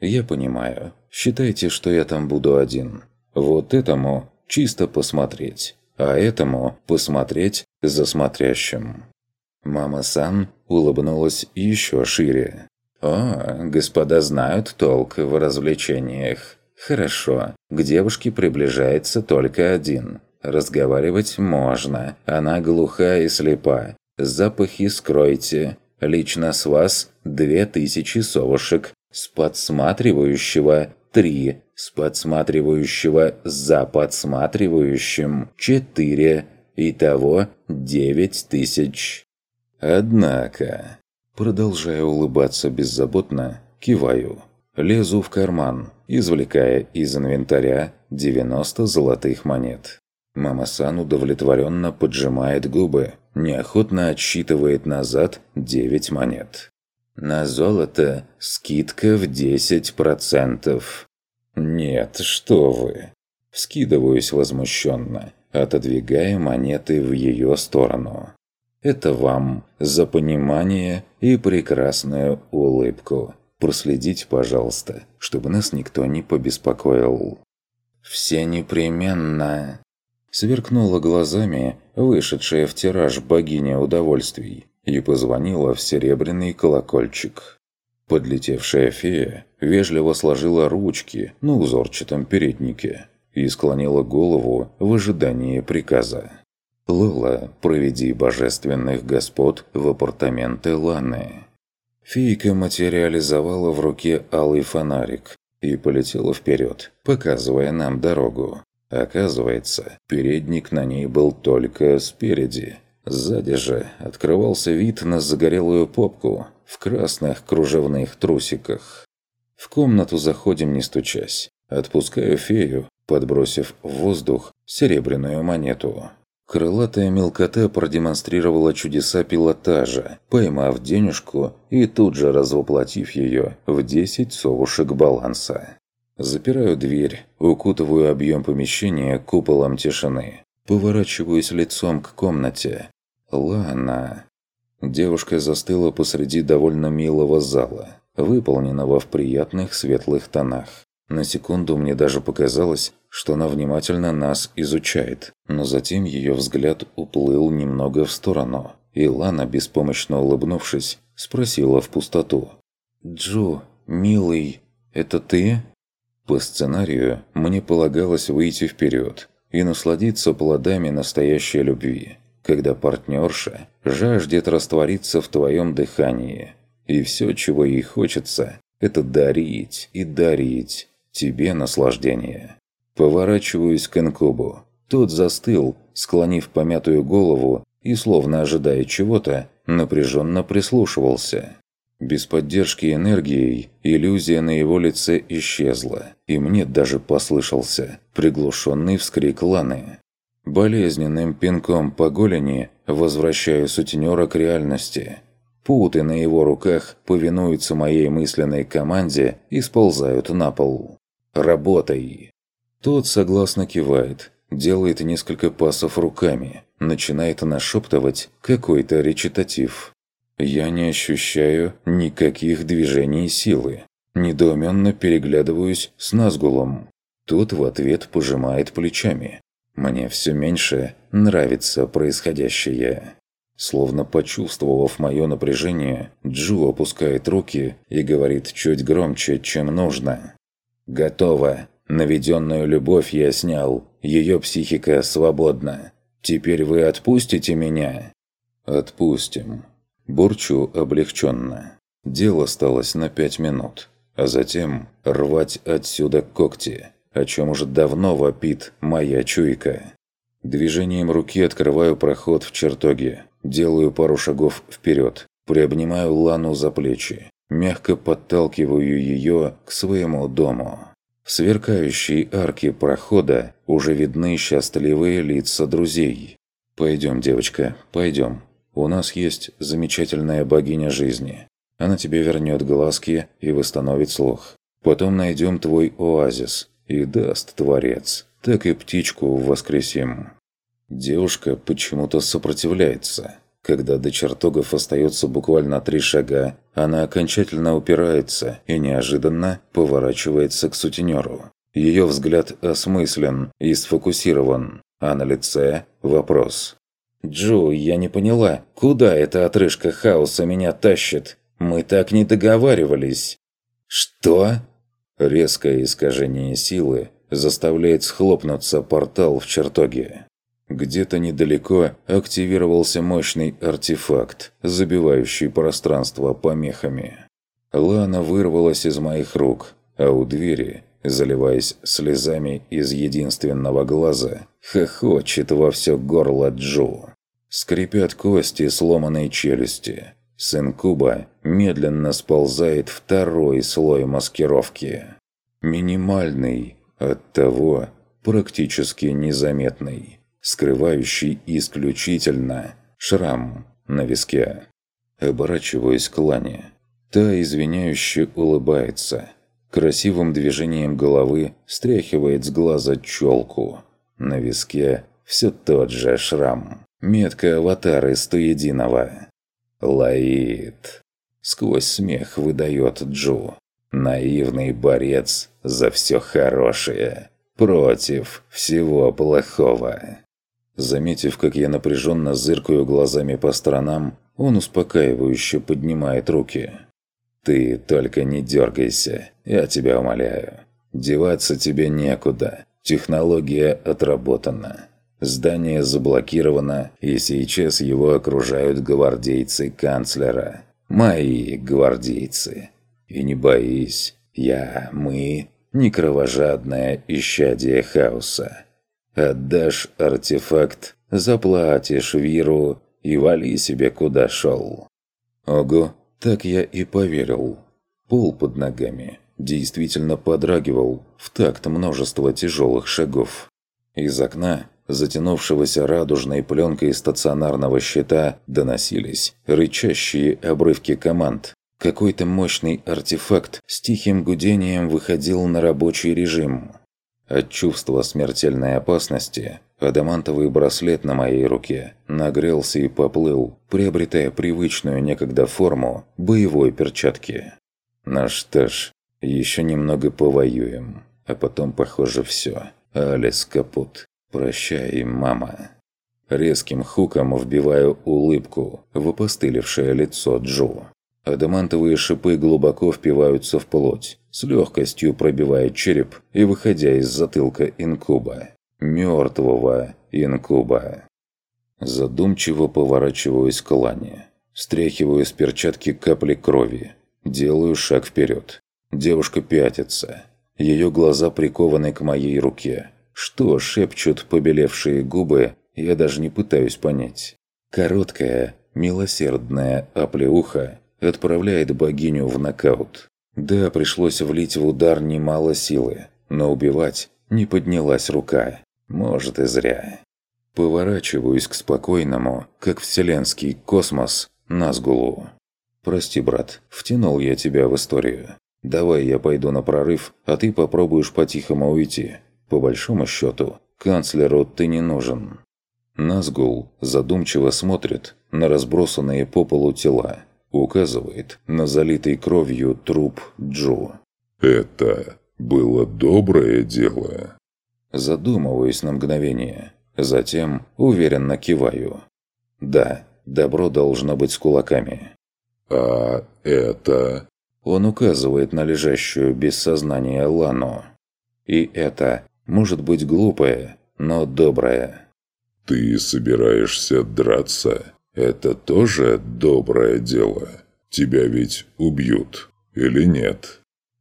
«Я понимаю. Считайте, что я там буду один. Вот этому чисто посмотреть, а этому посмотреть за смотрящим». Мама Сан улыбнулась еще шире. «О, господа знают толк в развлечениях. Хорошо, к девушке приближается только один. Разговаривать можно, она глуха и слепа. Запахи скройте. Лично с вас две тысячи совушек. С подсматривающего 3, с подсматривающего за подсматривающим 4, итого 9 тысяч. Однако, продолжая улыбаться беззаботно, киваю. Лезу в карман, извлекая из инвентаря 90 золотых монет. Мама-сан удовлетворенно поджимает губы, неохотно отсчитывает назад 9 монет. На золото скидка в 10%. Нет, что вы. Вскидываюсь возмущенно, отодвигая монеты в ее сторону. Это вам за понимание и прекрасную улыбку. Проследите, пожалуйста, чтобы нас никто не побеспокоил. Все непременно. Сверкнула глазами вышедшая в тираж богиня удовольствий и позвонила в серебряный колокольчик. Подлетевшая фея вежливо сложила ручки на узорчатом переднике и склонила голову в ожидании приказа. «Лола, проведи божественных господ в апартаменты Ланы». Фейка материализовала в руке алый фонарик и полетела вперед, показывая нам дорогу. Оказывается, передник на ней был только спереди – Сзади же открывался вид на загорелую попку в красных кружевных трусиках. В комнату заходим не стучась. Отпускаю фею, подбросив в воздух серебряную монету. Крылатая мелкота продемонстрировала чудеса пилотажа, поймав денежку и тут же развоплотив ее в 10 совушек баланса. Запираю дверь, укутываю объем помещения куполом тишины. Поворачиваюсь лицом к комнате, Лана. Девушка застыла посреди довольно милого зала, выполненного в приятных светлых тонах. На секунду мне даже показалось, что она внимательно нас изучает, но затем ее взгляд уплыл немного в сторону, и Лана, беспомощно улыбнувшись, спросила в пустоту. «Джо, милый, это ты?» По сценарию мне полагалось выйти вперед и насладиться плодами настоящей любви, когда партнерша жаждет раствориться в твоем дыхании. И все, чего ей хочется, это дарить и дарить тебе наслаждение. Поворачиваюсь к инкубу. Тот застыл, склонив помятую голову и, словно ожидая чего-то, напряженно прислушивался. Без поддержки энергией иллюзия на его лице исчезла, и мне даже послышался приглушенный вскрик Ланы. Болезненным пинком по голени возвращаю сутенера к реальности. Путы на его руках повинуются моей мысленной команде и сползают на пол. «Работай!» Тот согласно кивает, делает несколько пасов руками, начинает нашептывать какой-то речитатив. Я не ощущаю никаких движений силы. Недоуменно переглядываюсь с Назгулом. Тот в ответ пожимает плечами. Мне все меньше нравится происходящее. Словно почувствовав мое напряжение, Джу опускает руки и говорит чуть громче, чем нужно. «Готово. Наведенную любовь я снял. Ее психика свободна. Теперь вы отпустите меня?» «Отпустим». Бурчу облегченно. Дело осталось на пять минут. А затем рвать отсюда когти, о чем уже давно вопит моя чуйка. Движением руки открываю проход в чертоге. Делаю пару шагов вперед. Приобнимаю Лану за плечи. Мягко подталкиваю ее к своему дому. В сверкающей арке прохода уже видны счастливые лица друзей. «Пойдем, девочка, пойдем. У нас есть замечательная богиня жизни. Она тебе вернет глазки и восстановит слух. Потом найдем твой оазис и даст Творец. Так и птичку воскресим». Девушка почему-то сопротивляется. Когда до чертогов остается буквально три шага, она окончательно упирается и неожиданно поворачивается к сутенеру. Ее взгляд осмыслен и сфокусирован, а на лице вопрос. «Джо, я не поняла, куда эта отрыжка хаоса меня тащит? Мы так не договаривались». «Что?» Резкое искажение силы заставляет схлопнуться портал в чертоге. Где-то недалеко активировался мощный артефакт, забивающий пространство помехами. Лана вырвалась из моих рук, а у двери, заливаясь слезами из единственного глаза, хохочет во все горло Джо. Скрипят кости сломанной челюсти. Сын Куба медленно сползает второй слой маскировки. Минимальный, оттого практически незаметный скрывающий исключительно шрам на виске. Оборачиваюсь к Лане. Та извиняюще улыбается. Красивым движением головы стряхивает с глаза челку. На виске все тот же шрам. Метка аватара из единого. Лаид. Сквозь смех выдает Джу. Наивный борец за все хорошее. Против всего плохого. Заметив, как я напряженно зыркаю глазами по сторонам, он успокаивающе поднимает руки. «Ты только не дергайся, я тебя умоляю. Деваться тебе некуда. Технология отработана. Здание заблокировано, и сейчас его окружают гвардейцы канцлера. Мои гвардейцы. И не боись, я, мы, не кровожадное исчадие хаоса. Отдашь артефакт, заплатишь Виру и вали себе куда шел. Ого, так я и поверил. Пол под ногами действительно подрагивал в такт множества тяжелых шагов. Из окна, затянувшегося радужной пленкой стационарного щита, доносились рычащие обрывки команд. Какой-то мощный артефакт с тихим гудением выходил на рабочий режим. От чувства смертельной опасности адамантовый браслет на моей руке нагрелся и поплыл, приобретая привычную некогда форму боевой перчатки. Ну что ж, еще немного повоюем, а потом, похоже, все. Алис капут. Прощай, мама. Резким хуком вбиваю улыбку в опостылевшее лицо Джо. Адамантовые шипы глубоко впиваются в плоть, с легкостью пробивая череп и выходя из затылка инкуба. Мертвого инкуба. Задумчиво поворачиваюсь к Лане. Стряхиваю с перчатки капли крови. Делаю шаг вперед. Девушка пятится. Ее глаза прикованы к моей руке. Что шепчут побелевшие губы, я даже не пытаюсь понять. Короткая, милосердная оплеуха отправляет богиню в нокаут. Да, пришлось влить в удар немало силы, но убивать не поднялась рука. Может и зря. Поворачиваюсь к спокойному, как вселенский космос, Назгулу. «Прости, брат, втянул я тебя в историю. Давай я пойду на прорыв, а ты попробуешь по-тихому уйти. По большому счету, канцлеру ты не нужен». Назгул задумчиво смотрит на разбросанные по полу тела. Указывает на залитый кровью труп Джо. «Это было доброе дело?» Задумываюсь на мгновение. Затем уверенно киваю. «Да, добро должно быть с кулаками». «А это...» Он указывает на лежащую без сознания Лану. «И это может быть глупое, но доброе». «Ты собираешься драться? Это тоже доброе дело? Тебя ведь убьют, или нет?»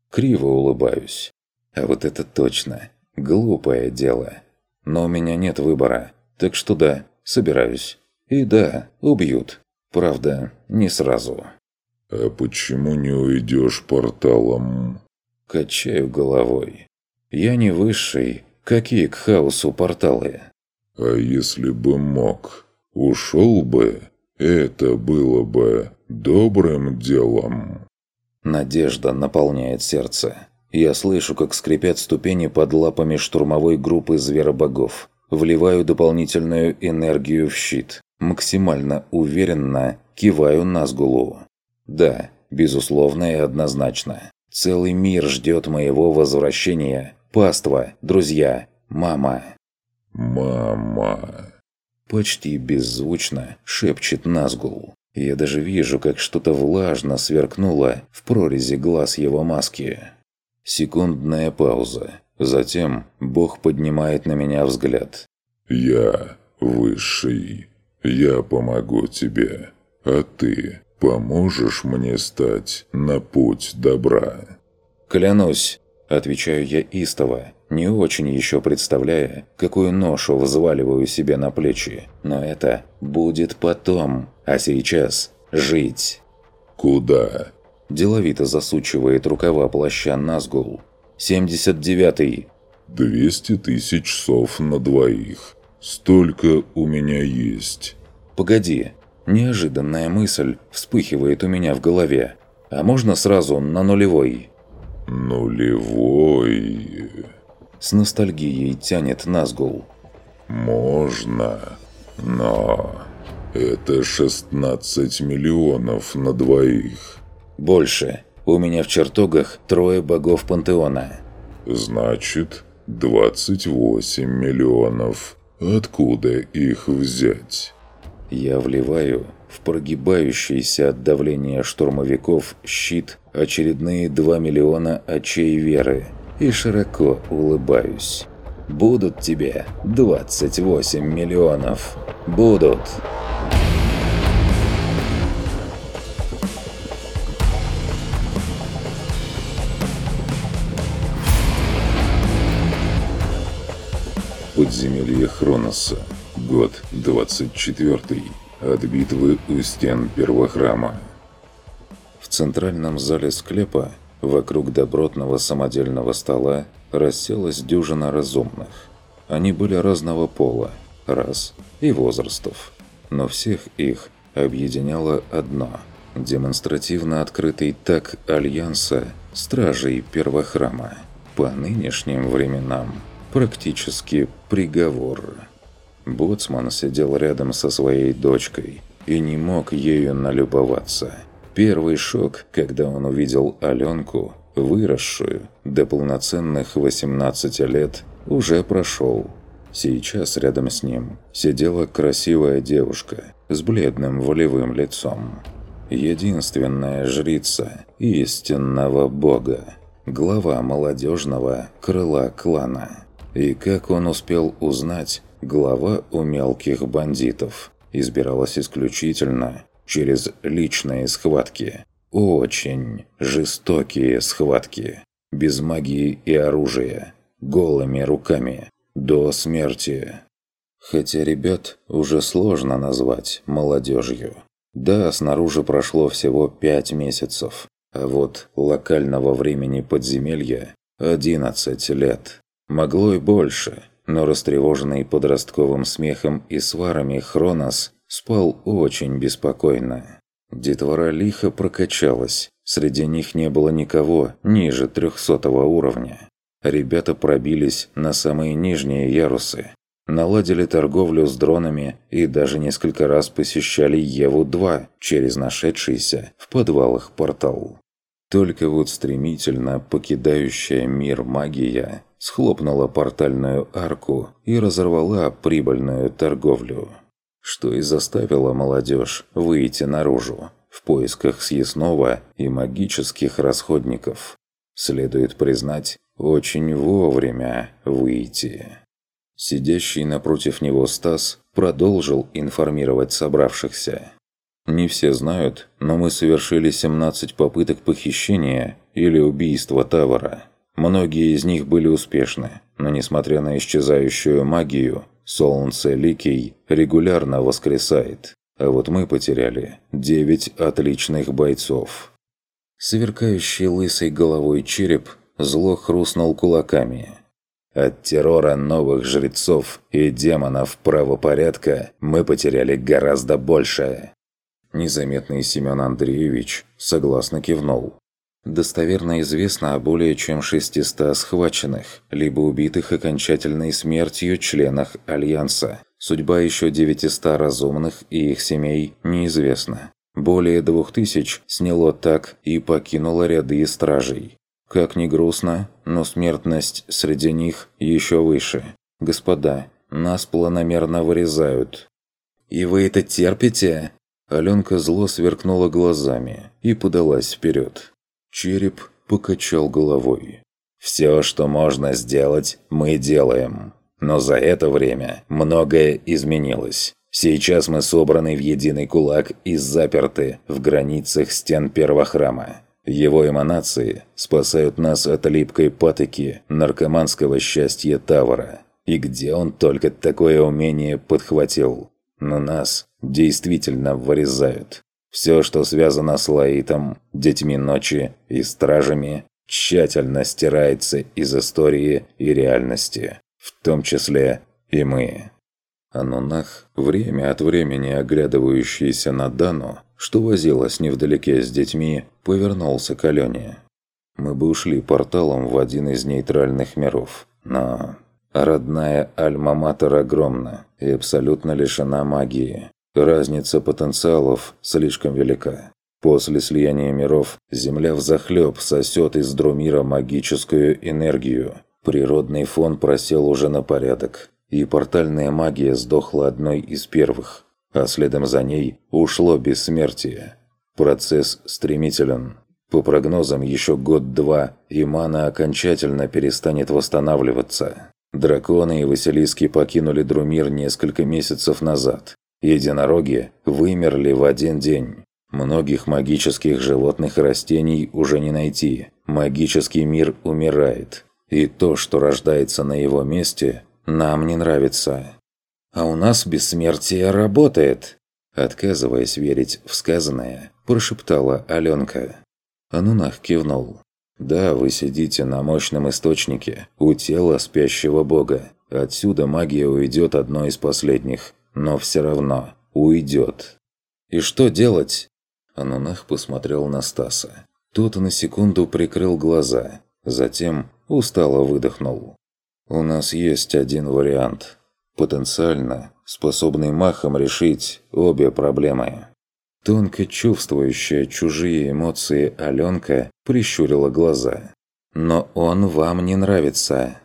Криво улыбаюсь. А вот это точно. Глупое дело. Но у меня нет выбора. Так что да, собираюсь. И да, убьют. Правда, не сразу. «А почему не уйдешь порталом?» Качаю головой. «Я не высший. Какие к хаосу порталы?» «А если бы мог, ушел бы? Это было бы добрым делом». Надежда наполняет сердце. Я слышу, как скрипят ступени под лапами штурмовой группы зверобогов. Вливаю дополнительную энергию в щит. Максимально уверенно киваю на сгулу. Да, безусловно и однозначно. Целый мир ждет моего возвращения. Паства, друзья, мама. «Мама!» Почти беззвучно шепчет Назгул. Я даже вижу, как что-то влажно сверкнуло в прорези глаз его маски. Секундная пауза. Затем Бог поднимает на меня взгляд. «Я высший. Я помогу тебе. А ты поможешь мне стать на путь добра?» «Клянусь», – отвечаю я истово, не очень еще представляя, какую ношу взваливаю себе на плечи. Но это будет потом, а сейчас жить. «Куда?» Деловито засучивает рукава плаща Назгул. «79-й». «Двести тысяч сов на двоих. Столько у меня есть». «Погоди». Неожиданная мысль вспыхивает у меня в голове. «А можно сразу на нулевой?» «Нулевой...» С ностальгией тянет Назгул. «Можно, но это 16 миллионов на двоих». «Больше. У меня в чертогах трое богов пантеона». «Значит, 28 миллионов. Откуда их взять?» Я вливаю в прогибающийся от давления штурмовиков щит очередные 2 миллиона очей веры и широко улыбаюсь. «Будут тебе 28 миллионов. Будут!» Подземелье Хроноса. Год 24 от битвы у стен первого храма. В центральном зале склепа, вокруг добротного самодельного стола, расселась дюжина разумных. Они были разного пола, рас и возрастов. Но всех их объединяло одно – демонстративно открытый так Альянса Стражей Первохрама. По нынешним временам практически приговор. Боцман сидел рядом со своей дочкой и не мог ею налюбоваться. Первый шок, когда он увидел Аленку, выросшую до полноценных 18 лет, уже прошел. Сейчас рядом с ним сидела красивая девушка с бледным волевым лицом. единственная жрица истинного бога, глава молодежного крыла клана. И как он успел узнать, глава у мелких бандитов избиралась исключительно через личные схватки. Очень жестокие схватки. Без магии и оружия. Голыми руками. До смерти. Хотя ребят уже сложно назвать молодежью. Да, снаружи прошло всего пять месяцев. А вот локального времени подземелья – 11 лет. Могло и больше, но растревоженный подростковым смехом и сварами Хронос спал очень беспокойно. Детвора лихо прокачалась, среди них не было никого ниже трехсотого уровня. Ребята пробились на самые нижние ярусы, наладили торговлю с дронами и даже несколько раз посещали Еву-2 через нашедшийся в подвалах портал. Только вот стремительно покидающая мир магия схлопнула портальную арку и разорвала прибыльную торговлю что и заставило молодежь выйти наружу в поисках съестного и магических расходников. Следует признать, очень вовремя выйти. Сидящий напротив него Стас продолжил информировать собравшихся. Не все знают, но мы совершили 17 попыток похищения или убийства Тавара. Многие из них были успешны, но несмотря на исчезающую магию, Солнце Ликий регулярно воскресает, а вот мы потеряли девять отличных бойцов. Сверкающий лысой головой череп зло хрустнул кулаками. От террора новых жрецов и демонов правопорядка мы потеряли гораздо больше. Незаметный Семен Андреевич согласно кивнул. Достоверно известно о более чем 600 схваченных, либо убитых окончательной смертью членах Альянса. Судьба еще 900 разумных и их семей неизвестна. Более 2000 сняло так и покинуло ряды стражей. Как ни грустно, но смертность среди них еще выше. Господа, нас планомерно вырезают. «И вы это терпите?» Аленка зло сверкнула глазами и подалась вперед. Череп покачал головой. «Все, что можно сделать, мы делаем. Но за это время многое изменилось. Сейчас мы собраны в единый кулак и заперты в границах стен первого храма. Его эманации спасают нас от липкой патоки наркоманского счастья Тавара. И где он только такое умение подхватил? Но нас действительно вырезают. Все, что связано с Лаитом, Детьми Ночи и Стражами, тщательно стирается из истории и реальности, в том числе и мы. Анунах, время от времени оглядывающийся на Дану, что возилась невдалеке с детьми, повернулся к Алене. Мы бы ушли порталом в один из нейтральных миров, но... Родная Альма-Матер огромна и абсолютно лишена магии. Разница потенциалов слишком велика. После слияния миров Земля взахлеб сосет из Друмира магическую энергию. Природный фон просел уже на порядок, и портальная магия сдохла одной из первых, а следом за ней ушло бессмертие. Процесс стремителен. По прогнозам, еще год-два, и мана окончательно перестанет восстанавливаться. Драконы и Василиски покинули Друмир несколько месяцев назад, Единороги вымерли в один день. Многих магических животных и растений уже не найти. Магический мир умирает. И то, что рождается на его месте, нам не нравится. А у нас бессмертие работает. Отказываясь верить в сказанное, прошептала Аленка. Анунах кивнул. «Да, вы сидите на мощном источнике, у тела спящего бога. Отсюда магия уйдет одной из последних но все равно уйдет. И что делать? Анунах посмотрел на Стаса. Тот на секунду прикрыл глаза, затем устало выдохнул. «У нас есть один вариант. Потенциально способный махом решить обе проблемы». Тонко чувствующая чужие эмоции Аленка прищурила глаза. «Но он вам не нравится».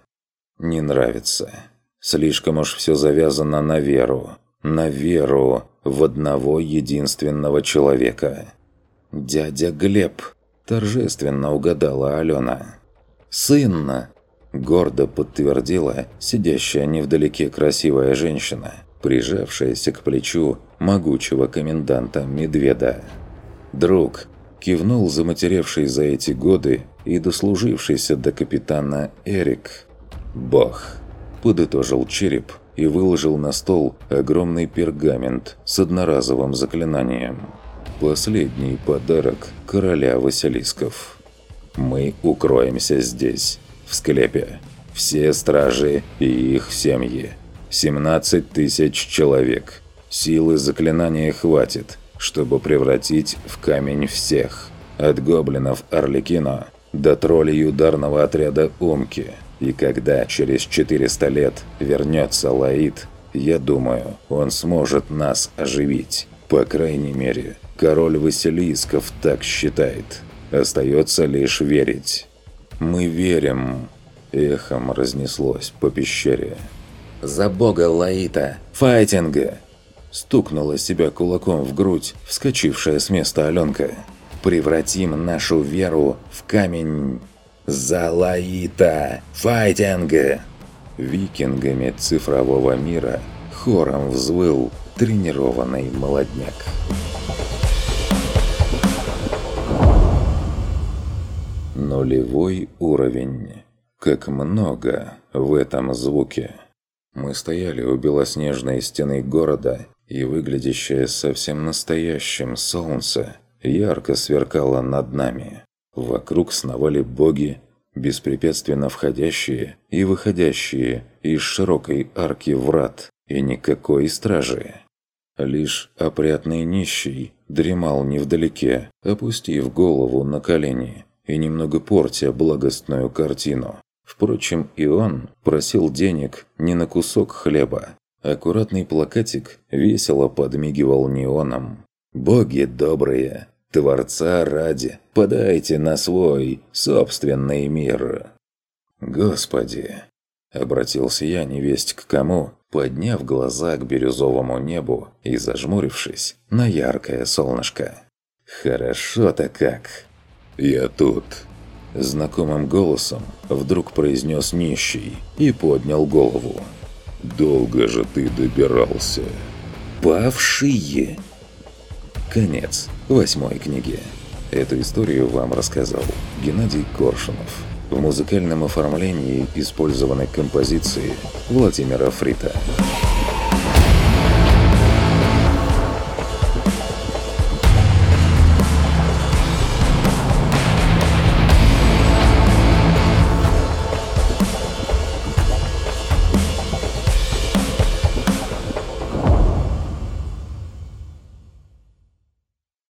«Не нравится. Слишком уж все завязано на веру на веру в одного единственного человека. «Дядя Глеб!» – торжественно угадала Алена. «Сын!» – гордо подтвердила сидящая невдалеке красивая женщина, прижавшаяся к плечу могучего коменданта Медведа. «Друг!» – кивнул заматеревший за эти годы и дослужившийся до капитана Эрик. «Бах!» – подытожил череп и выложил на стол огромный пергамент с одноразовым заклинанием – Последний подарок короля Василисков. Мы укроемся здесь, в склепе. Все стражи и их семьи. 17 тысяч человек. Силы заклинания хватит, чтобы превратить в камень всех. От гоблинов Орликино до троллей ударного отряда Умки. И когда через 400 лет вернется Лаид, я думаю, он сможет нас оживить. По крайней мере, Король Василисков так считает. Остается лишь верить. «Мы верим», – эхом разнеслось по пещере. «За бога Лаита! Файтинга!» Стукнула себя кулаком в грудь, вскочившая с места Аленка. «Превратим нашу веру в камень!» «За Лаита! Файтинга!» Викингами цифрового мира хором взвыл тренированный молодняк. Нулевой уровень. Как много в этом звуке. Мы стояли у белоснежной стены города, и выглядящее совсем настоящим солнце ярко сверкало над нами. Вокруг сновали боги, беспрепятственно входящие и выходящие из широкой арки врат, и никакой стражи. Лишь опрятный нищий дремал невдалеке, опустив голову на колени и немного портя благостную картину. Впрочем, и он просил денег не на кусок хлеба. Аккуратный плакатик весело подмигивал неоном. «Боги добрые, Творца ради, подайте на свой собственный мир!» «Господи!» – обратился я невесть к кому, подняв глаза к бирюзовому небу и зажмурившись на яркое солнышко. «Хорошо-то как!» «Я тут!» Знакомым голосом вдруг произнес нищий и поднял голову. «Долго же ты добирался!» «Павшие!» Конец восьмой книги. Эту историю вам рассказал Геннадий Коршунов. В музыкальном оформлении использованы композиции Владимира Фрита.